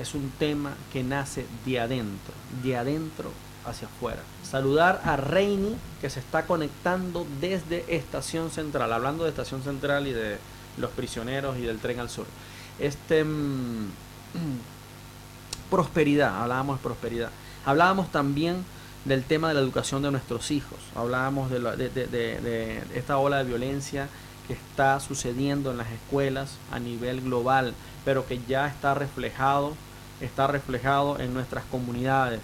es un tema que nace de adentro, de adentro hacia afuera. Saludar a Reini que se está conectando desde Estación Central, hablando de Estación Central y de los prisioneros y del tren al sur. Este mm, prosperidad, hablábamos de prosperidad. Hablábamos también del tema de la educación de nuestros hijos. Hablábamos de, la- de- esta ola de violencia que está sucediendo en las escuelas a nivel global, pero que ya está reflejado, está reflejado en nuestras comunidades,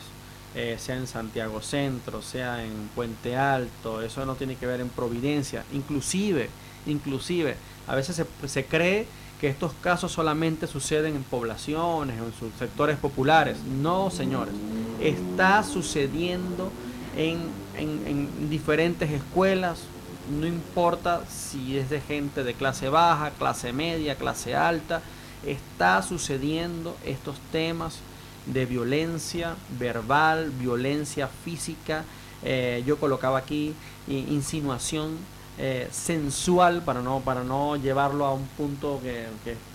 eh, sea en Santiago Centro, sea en Puente Alto, eso no tiene que ver en Providencia, inclusive, inclusive, a veces se, se cree que estos casos solamente suceden en poblaciones o en sus sectores populares. No, señores, está sucediendo en, en- en diferentes escuelas, no importa si es de gente de clase baja, clase media, clase alta, está sucediendo estos temas de violencia verbal, violencia física, eh, yo colocaba aquí i- insinuación eh, sensual para no, para no llevarlo a un punto que,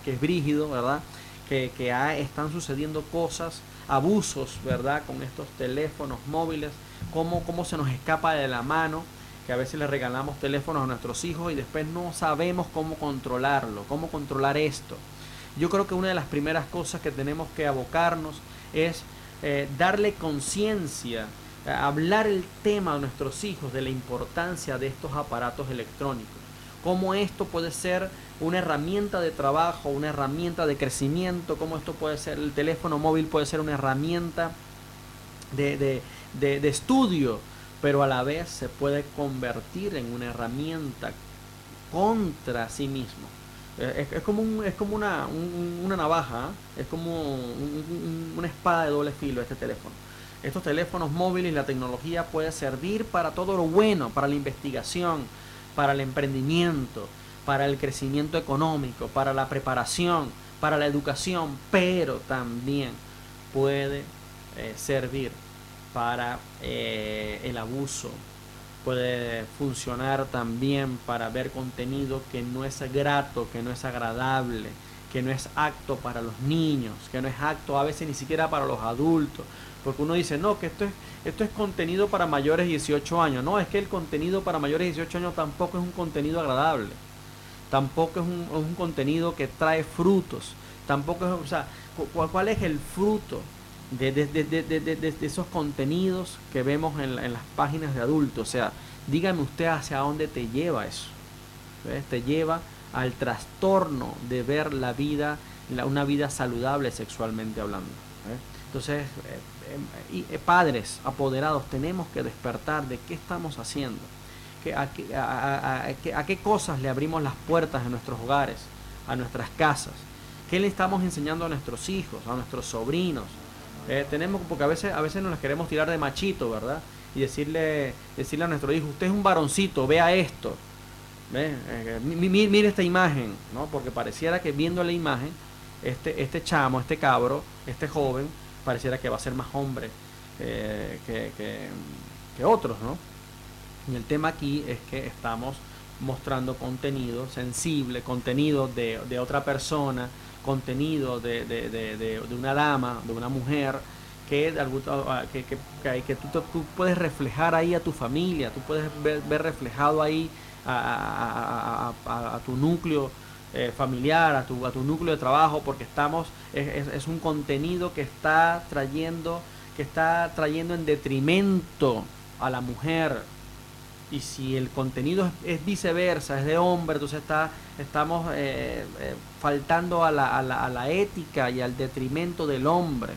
que- es brígido, ¿verdad? Que, que están sucediendo cosas, abusos, ¿verdad? Con estos teléfonos móviles, cómo, cómo se nos escapa de la mano, que a veces le regalamos teléfonos a nuestros hijos y después no sabemos cómo controlarlo, cómo controlar esto. Yo creo que una de las primeras cosas que tenemos que abocarnos es eh, darle conciencia, hablar el tema a nuestros hijos de la importancia de estos aparatos electrónicos. Cómo esto puede ser una herramienta de trabajo, una herramienta de crecimiento, cómo esto puede ser, el teléfono móvil puede ser una herramienta de, de- de- estudio, pero a la vez se puede convertir en una herramienta contra sí mismo. Eh, Es, como, un- es como una, un- una navaja, ¿eh? es como un- un- una espada de doble filo este teléfono. Estos teléfonos móviles y la tecnología puede servir para todo lo bueno, para la investigación, para el emprendimiento, para el crecimiento económico, para la preparación, para la educación, pero también puede eh, servir para eh, el abuso, puede funcionar también para ver contenido que no es grato, que no es agradable, que no es acto para los niños, que no es acto a veces ni siquiera para los adultos. Porque uno dice, no, que esto es, esto es contenido para mayores de 18 años. No, es que el contenido para mayores de 18 años tampoco es un contenido agradable. Tampoco es un, es un contenido que trae frutos. Tampoco es, o sea, cu- cuál, cuál es el fruto de, de- de- de- esos contenidos que vemos en, en las páginas de adultos. O sea, dígame usted hacia dónde te lleva eso. Te lleva al trastorno de ver la vida, una vida saludable sexualmente hablando. Entonces, eh, eh, eh, padres apoderados, tenemos que despertar de qué estamos haciendo. Que, a, a- a- a- qué- a cosas le abrimos las puertas de nuestros hogares, a nuestras casas. ¿Qué le estamos enseñando a nuestros hijos, a nuestros sobrinos? Eh, tenemos, porque a veces, a veces nos las queremos tirar de machito, ¿verdad? Y decirle, decirle a nuestro hijo, usted es un varoncito, vea esto. ¿Ve? Eh, mi- mi- mire esta imagen, ¿no? Porque pareciera que viendo la imagen, este, este chamo, este cabro, este joven, pareciera que va a ser más hombre eh, que, otros, ¿no? Y el tema aquí es que estamos mostrando contenido sensible, contenido de, otra persona, contenido de, de- de- una dama, de una mujer, que, ah, que, que- que tú, tú puedes reflejar ahí a tu familia, tú puedes ver, ver reflejado ahí a- a- a tu núcleo eh, familiar, a tu, a tu núcleo de trabajo, porque estamos, es, un contenido que está trayendo, que está trayendo en detrimento a la mujer, Y si el contenido es, viceversa, es de hombre, entonces está, estamos eh, eh, faltando a la, a la- a la ética y al detrimento del hombre.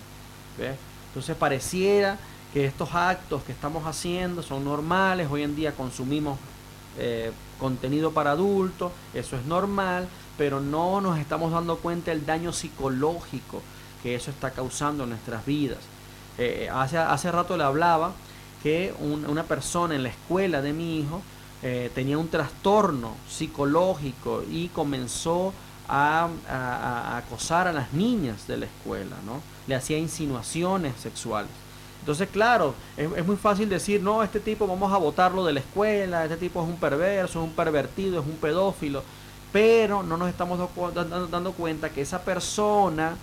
Entonces pareciera que estos actos que estamos haciendo son normales. Hoy en día consumimos eh, contenido para adultos, eso es normal, pero no nos estamos dando cuenta del daño psicológico que eso está causando en nuestras vidas. Eh, hace, hace rato le hablaba que un- una persona en la escuela de mi hijo eh, tenía un trastorno psicológico y comenzó a acosar a las niñas de la escuela, ¿no? Le hacía insinuaciones sexuales. Entonces, claro, es, es muy fácil decir, no, este tipo vamos a votarlo de la escuela, este tipo es un perverso, es un pervertido, es un pedófilo, pero no nos estamos do- dando, dando cuenta que esa persona,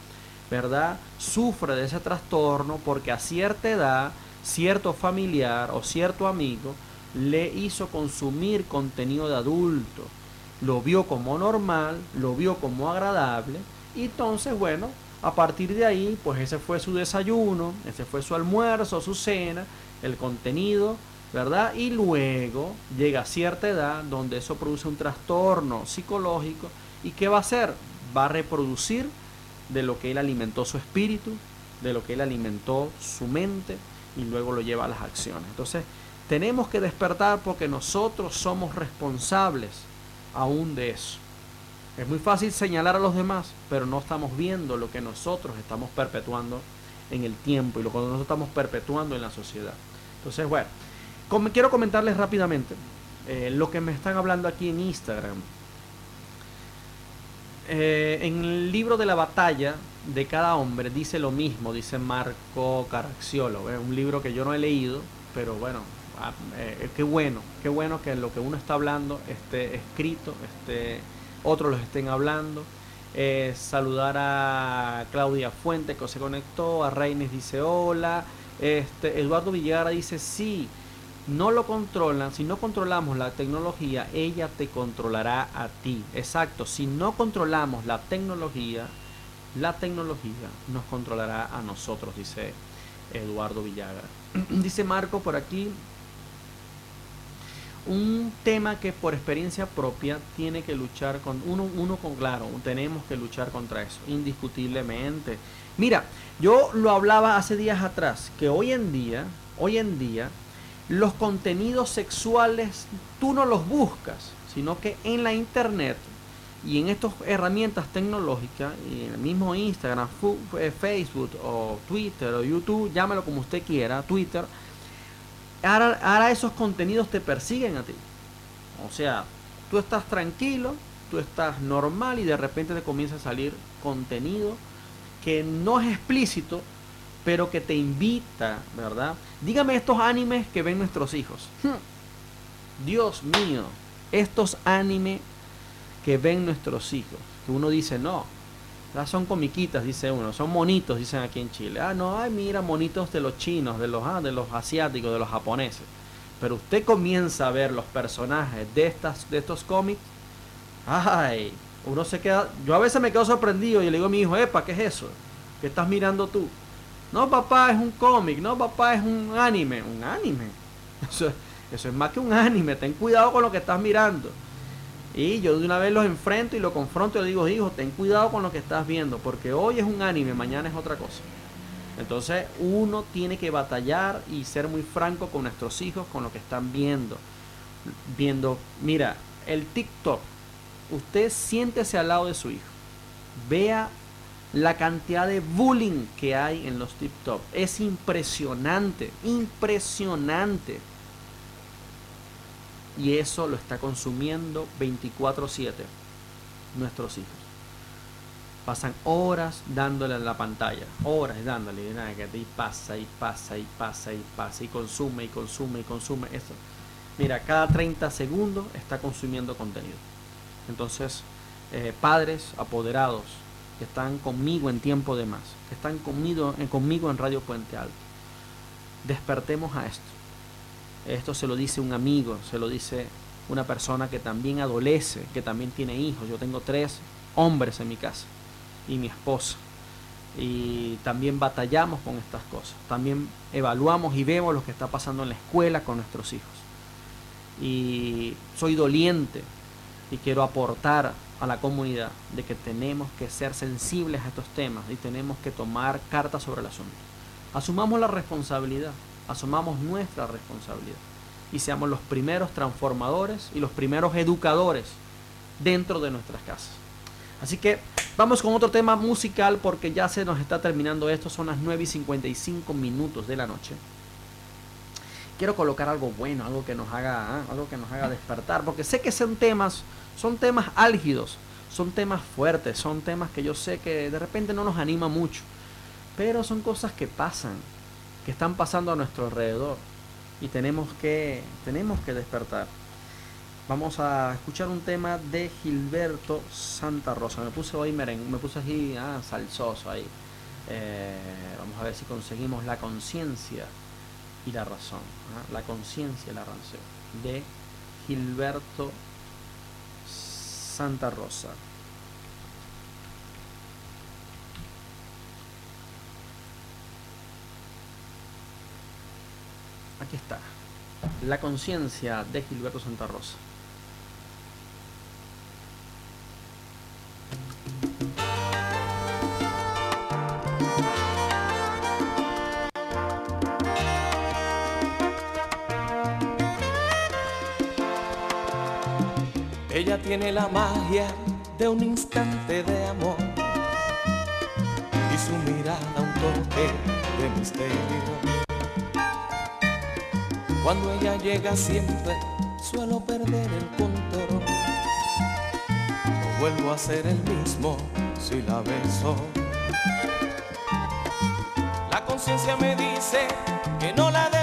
¿verdad? Sufre de ese trastorno porque a cierta edad, cierto familiar o cierto amigo le hizo consumir contenido de adulto, lo vio como normal, lo vio como agradable, y entonces, bueno, a partir de ahí, pues ese fue su desayuno, ese fue su almuerzo, su cena, el contenido, Y luego llega a cierta edad donde eso produce un trastorno psicológico, ¿y qué va a hacer? Va a reproducir de lo que él alimentó su espíritu, de lo que él alimentó su mente, y luego lo lleva a las acciones. Entonces, tenemos que despertar porque nosotros somos responsables aún de eso. Es muy fácil señalar a los demás, pero no estamos viendo lo que nosotros estamos perpetuando en el tiempo y lo que nosotros estamos perpetuando en la sociedad. Entonces, bueno, quiero comentarles rápidamente eh, lo que me están hablando aquí en Instagram. Eh, en el libro de la batalla de cada hombre dice lo mismo, dice Marco Caracciolo, ¿eh? un libro que yo no he leído, pero bueno, ah, eh, qué bueno, qué bueno que lo que uno está hablando esté escrito, esté, otros los estén hablando. Saludar a Claudia Fuente que se conectó, a Reines dice hola, este, Eduardo Villara dice sí, no lo controlan, si no controlamos la tecnología, ella te controlará a ti. Exacto, si no controlamos la tecnología, la tecnología nos controlará a nosotros, dice Eduardo Villagra. dice Marco por aquí, un tema que por experiencia propia tiene que luchar con uno, uno con claro, tenemos que luchar contra eso, indiscutiblemente. Mira, yo lo hablaba hace días atrás, que hoy en día, hoy en día, los contenidos sexuales tú no los buscas, sino que en la internet y en estas herramientas tecnológicas, y en el mismo Instagram, eh, Facebook o Twitter o YouTube, llámalo como usted quiera, Twitter, ahora, ahora esos contenidos te persiguen a ti. O sea, tú estás tranquilo, tú estás normal y de repente te comienza a salir contenido que no es explícito, pero que te invita, ¿verdad? Dígame estos animes que ven nuestros hijos. Dios mío, estos animes que ven nuestros hijos, que uno dice, no, son comiquitas, dice uno, son monitos, dicen aquí en Chile. Ah, no, ay, mira, monitos de los chinos, de los, ah, de los asiáticos, de los japoneses. Pero usted comienza a ver los personajes de, estas, de estos cómics, ay, uno se queda, yo a veces me quedo sorprendido y le digo a mi hijo, epa, ¿qué es eso? ¿Qué estás mirando tú? No, papá, es un cómic, no, papá, es un anime, un anime. Eso, es más que un anime, ten cuidado con lo que estás mirando. Y yo de una vez los enfrento y lo confronto y le digo, hijo, ten cuidado con lo que estás viendo, porque hoy es un anime, mañana es otra cosa. Entonces uno tiene que batallar y ser muy franco con nuestros hijos, con lo que están viendo. Viendo, mira, el TikTok, usted siéntese al lado de su hijo, vea la cantidad de bullying que hay en los TikTok. Es impresionante, impresionante. Y eso lo está consumiendo 24/7 nuestros hijos. Pasan horas dándole a la pantalla, horas dándole, y nada, que pasa y pasa y pasa y pasa y consume y consume y consume eso. Mira, cada 30 segundos está consumiendo contenido. Entonces, eh, padres apoderados que están conmigo en tiempo de más, que están conmigo, eh, conmigo en Radio Puente Alto, despertemos a esto. Esto se lo dice un amigo, se lo dice una persona que también adolece, que también tiene hijos. Yo tengo tres hombres en mi casa y mi esposa. Y también batallamos con estas cosas. También evaluamos y vemos lo que está pasando en la escuela con nuestros hijos. y soy doliente y quiero aportar a la comunidad de que tenemos que ser sensibles a estos temas y tenemos que tomar cartas sobre el asunto. Asumamos la responsabilidad, asumamos nuestra responsabilidad y seamos los primeros transformadores y los primeros educadores dentro de nuestras casas. Así que vamos con otro tema musical porque ya se nos está terminando esto, son las 9 y 55 minutos de la noche. Quiero colocar algo bueno, algo que nos haga, ¿ah? algo que nos haga despertar, porque sé que son temas, son temas álgidos, son temas fuertes, son temas que yo sé que de repente no nos anima mucho, pero son cosas que pasan, que están pasando a nuestro alrededor y tenemos que tenemos que despertar. Vamos a escuchar un tema de Gilberto Santa Rosa. Me puse hoy merengue, me puse así, ah, salsoso ahí. Eh, vamos a ver si conseguimos la conciencia y la razón. ¿ah? La conciencia y la razón de Gilberto Santa Rosa. Aquí está. La conciencia de Gilberto Santa Rosa. Tiene la magia de un instante de amor y su mirada un toque de misterio. Cuando ella llega siempre suelo perder el control. No vuelvo a ser el mismo si la beso. La conciencia me dice que no la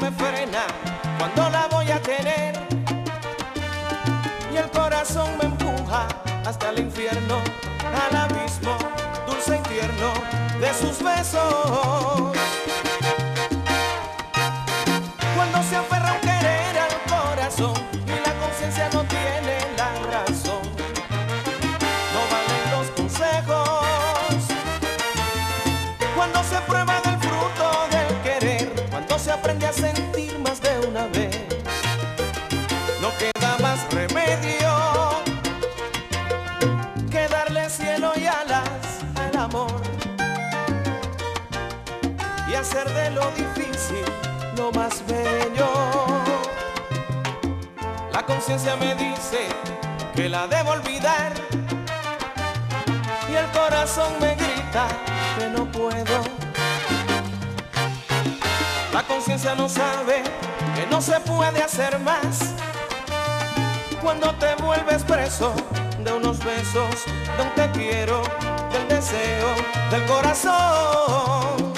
me frena cuando la voy a tener. Y el corazón me empuja hasta el sentir más de una vez, no queda más remedio que darle cielo y alas al amor y hacer de lo difícil lo más bello. La conciencia me dice que la debo olvidar y el corazón me grita que no puedo. No sabe que no se puede hacer más cuando te vuelves preso de unos besos, de un te quiero, del deseo, del corazón.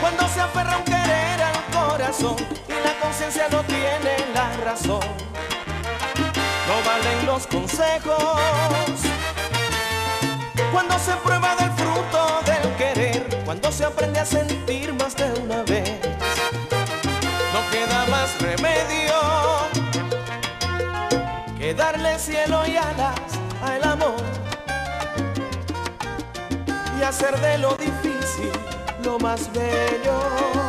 Cuando se aferra un querer al corazón y la conciencia no tiene la razón, no valen los consejos. Cuando se prueba del cuando se aprende a sentir más de una vez, no queda más remedio que darle cielo y alas al amor y hacer de lo difícil lo más bello.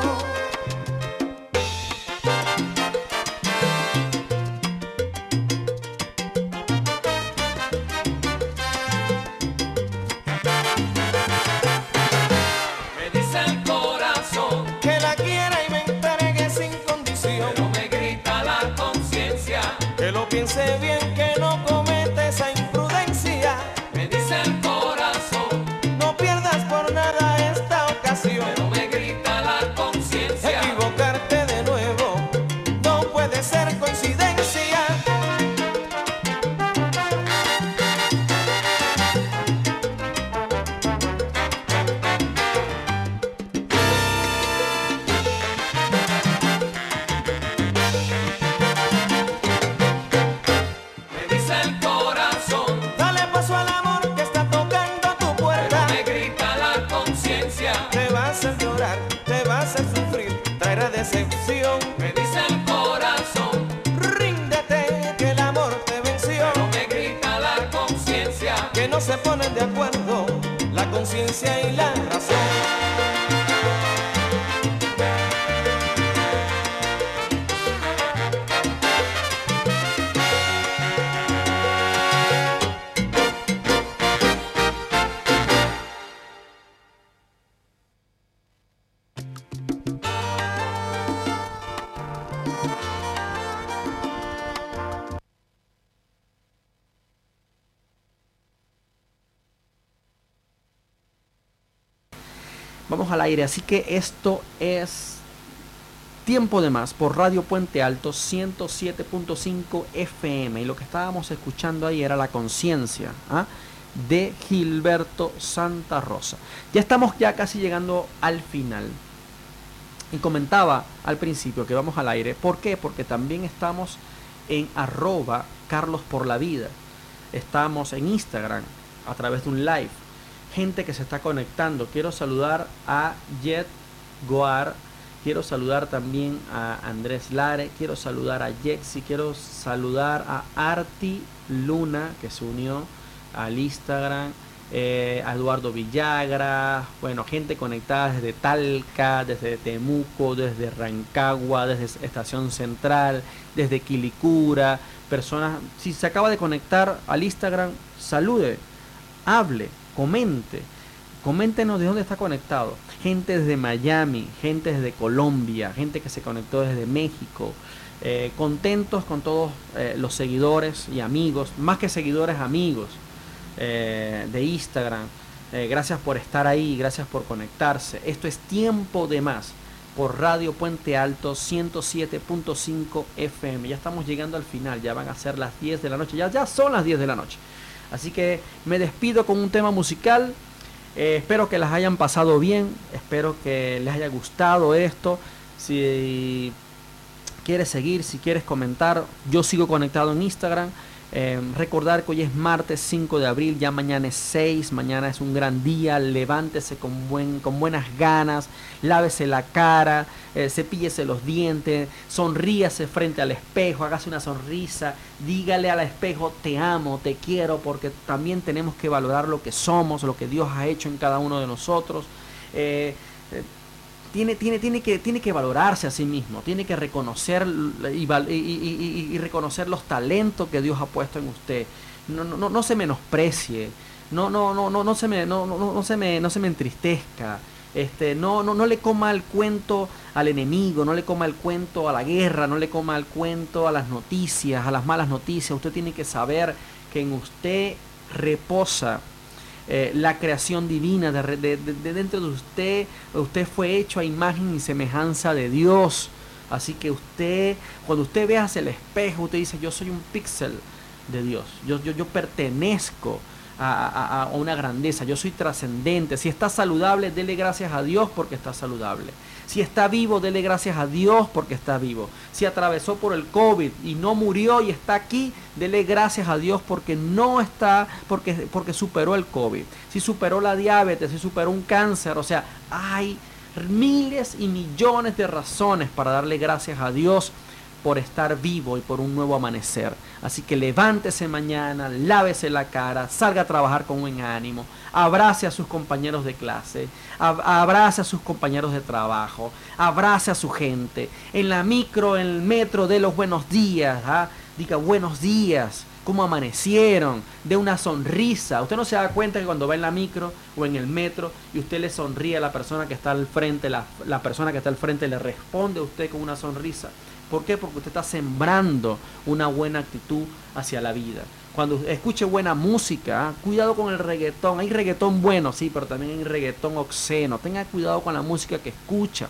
Así que esto es Tiempo de Más por Radio Puente Alto 107.5 FM. Y lo que estábamos escuchando ahí era La Conciencia ¿ah? de Gilberto Santa Rosa. Ya estamos ya casi llegando al final. Y comentaba al principio que vamos al aire. ¿Por qué? Porque también estamos en arroba Carlos por la vida. Estamos en Instagram a través de un live. Gente que se está conectando. Quiero saludar a Jet Goar. Quiero saludar también a Andrés Lare. Quiero saludar a Jexi. Quiero saludar a Arti Luna que se unió al Instagram. eh, a Eduardo Villagra, bueno, gente conectada desde Talca, desde Temuco, desde Rancagua, desde Estación Central, desde Quilicura, personas, si se acaba de conectar al Instagram, salude, hable, comente, coméntenos de dónde está conectado, gente desde Miami, gente desde Colombia, gente que se conectó desde México, eh, contentos con todos eh, los seguidores y amigos, más que seguidores, amigos eh, de Instagram. Gracias por estar ahí, gracias por conectarse. Esto es Tiempo de Más por Radio Puente Alto 107.5 FM. Ya estamos llegando al final, ya van a ser las 10 de la noche, ya, ya son las 10 de la noche. Así que me despido con un tema musical. Eh, espero que las hayan pasado bien, espero que les haya gustado esto. Si quieres seguir, si quieres comentar, yo sigo conectado en Instagram. Eh, recordar que hoy es martes 5 de abril, ya mañana es 6, mañana es un gran día, levántese con, buen, con buenas ganas, lávese la cara, eh, cepíllese los dientes, sonríase frente al espejo, hágase una sonrisa, dígale al espejo te amo, te quiero, porque también tenemos que valorar lo que somos, lo que Dios ha hecho en cada uno de nosotros. Eh, tiene, tiene, tiene, que, tiene que valorarse a sí mismo, tiene que reconocer y, reconocer los talentos que Dios ha puesto en usted. No, no, no, se menosprecie, no, no, no, no, no se me, no, no- no se me, no se me entristezca. Este, no, no, no le coma el cuento al enemigo, no le coma el cuento a la guerra, no le coma el cuento a las noticias, a las malas noticias. Usted tiene que saber que en usted reposa eh, la creación divina de, de- de- de dentro de usted. Usted fue hecho a imagen y semejanza de Dios. Así que usted, cuando usted ve hacia el espejo, usted dice, yo soy un píxel de Dios. Yo, yo, yo pertenezco a, a- a una grandeza. Yo soy trascendente. Si está saludable, dele gracias a Dios porque está saludable. Si está vivo, dele gracias a Dios porque está vivo. Si atravesó por el COVID y no murió y está aquí, dele gracias a Dios porque no está, porque, porque superó el COVID. Si superó la diabetes, si superó un cáncer. O sea, hay miles y millones de razones para darle gracias a Dios por estar vivo y por un nuevo amanecer. Así que levántese mañana, lávese la cara, salga a trabajar con buen ánimo, abrace a sus compañeros de clase, ab- abrace a sus compañeros de trabajo, abrace a su gente. En la micro, en el metro, de los buenos días, ¿ah? diga buenos días, cómo amanecieron, de una sonrisa. Usted no se da cuenta que cuando va en la micro o en el metro y usted le sonríe a la persona que está al frente, la, la persona que está al frente le responde a usted con una sonrisa. ¿Por qué? Porque usted está sembrando una buena actitud hacia la vida. Cuando escuche buena música, ¿ah? cuidado con el reggaetón. Hay reggaetón bueno, sí, pero también hay reggaetón obsceno. Tenga cuidado con la música que escucha.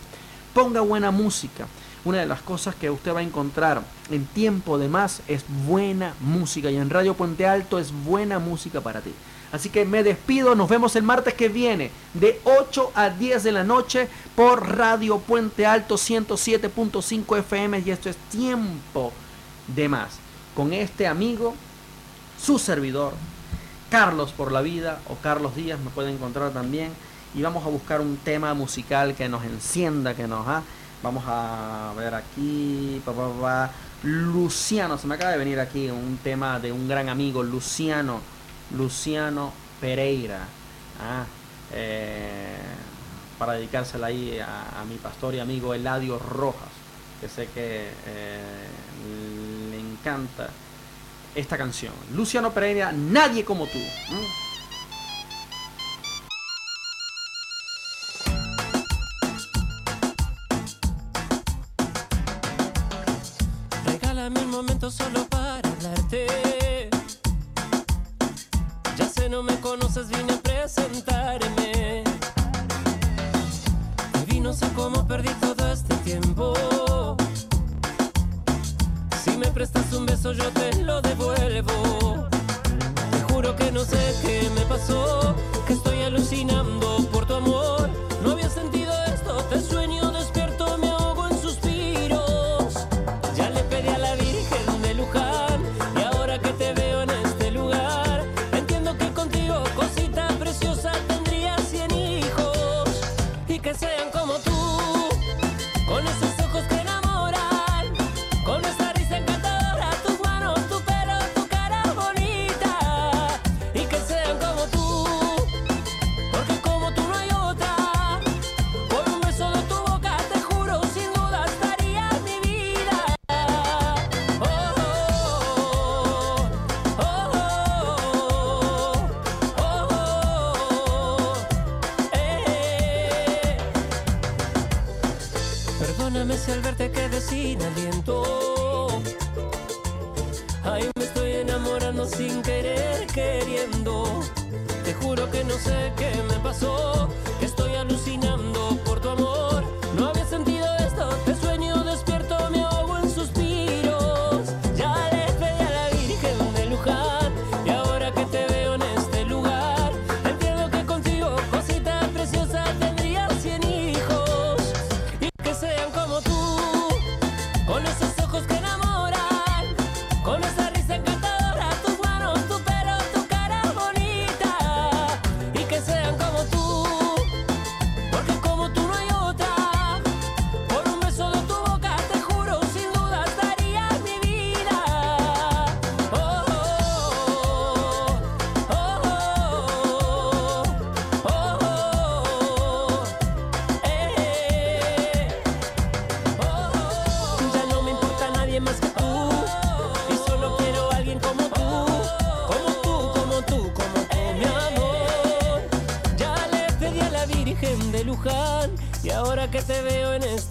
Ponga buena música. Una de las cosas que usted va a encontrar en tiempo de más es buena música. Y en Radio Puente Alto es buena música para ti. Así que me despido, nos vemos el martes que viene de 8 a 10 de la noche por Radio Puente Alto 107.5 FM y esto es tiempo de más. Con este amigo, su servidor, Carlos por la vida o Carlos Díaz, me pueden encontrar también. Y vamos a buscar un tema musical que nos encienda, que nos... ah, Vamos a ver aquí. pa, pa, pa. Luciano, se me acaba de venir aquí un tema de un gran amigo, Luciano. Luciano Pereira. Ah, eh, para dedicársela ahí a, mi pastor y amigo Eladio Rojas, que sé que eh, le encanta esta canción. Luciano Pereira, Nadie como tú.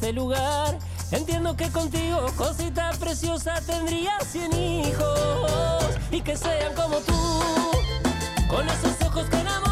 Este lugar. Entiendo que contigo, cosita preciosa, tendría cien hijos y que sean como tú, con esos ojos que enamoran.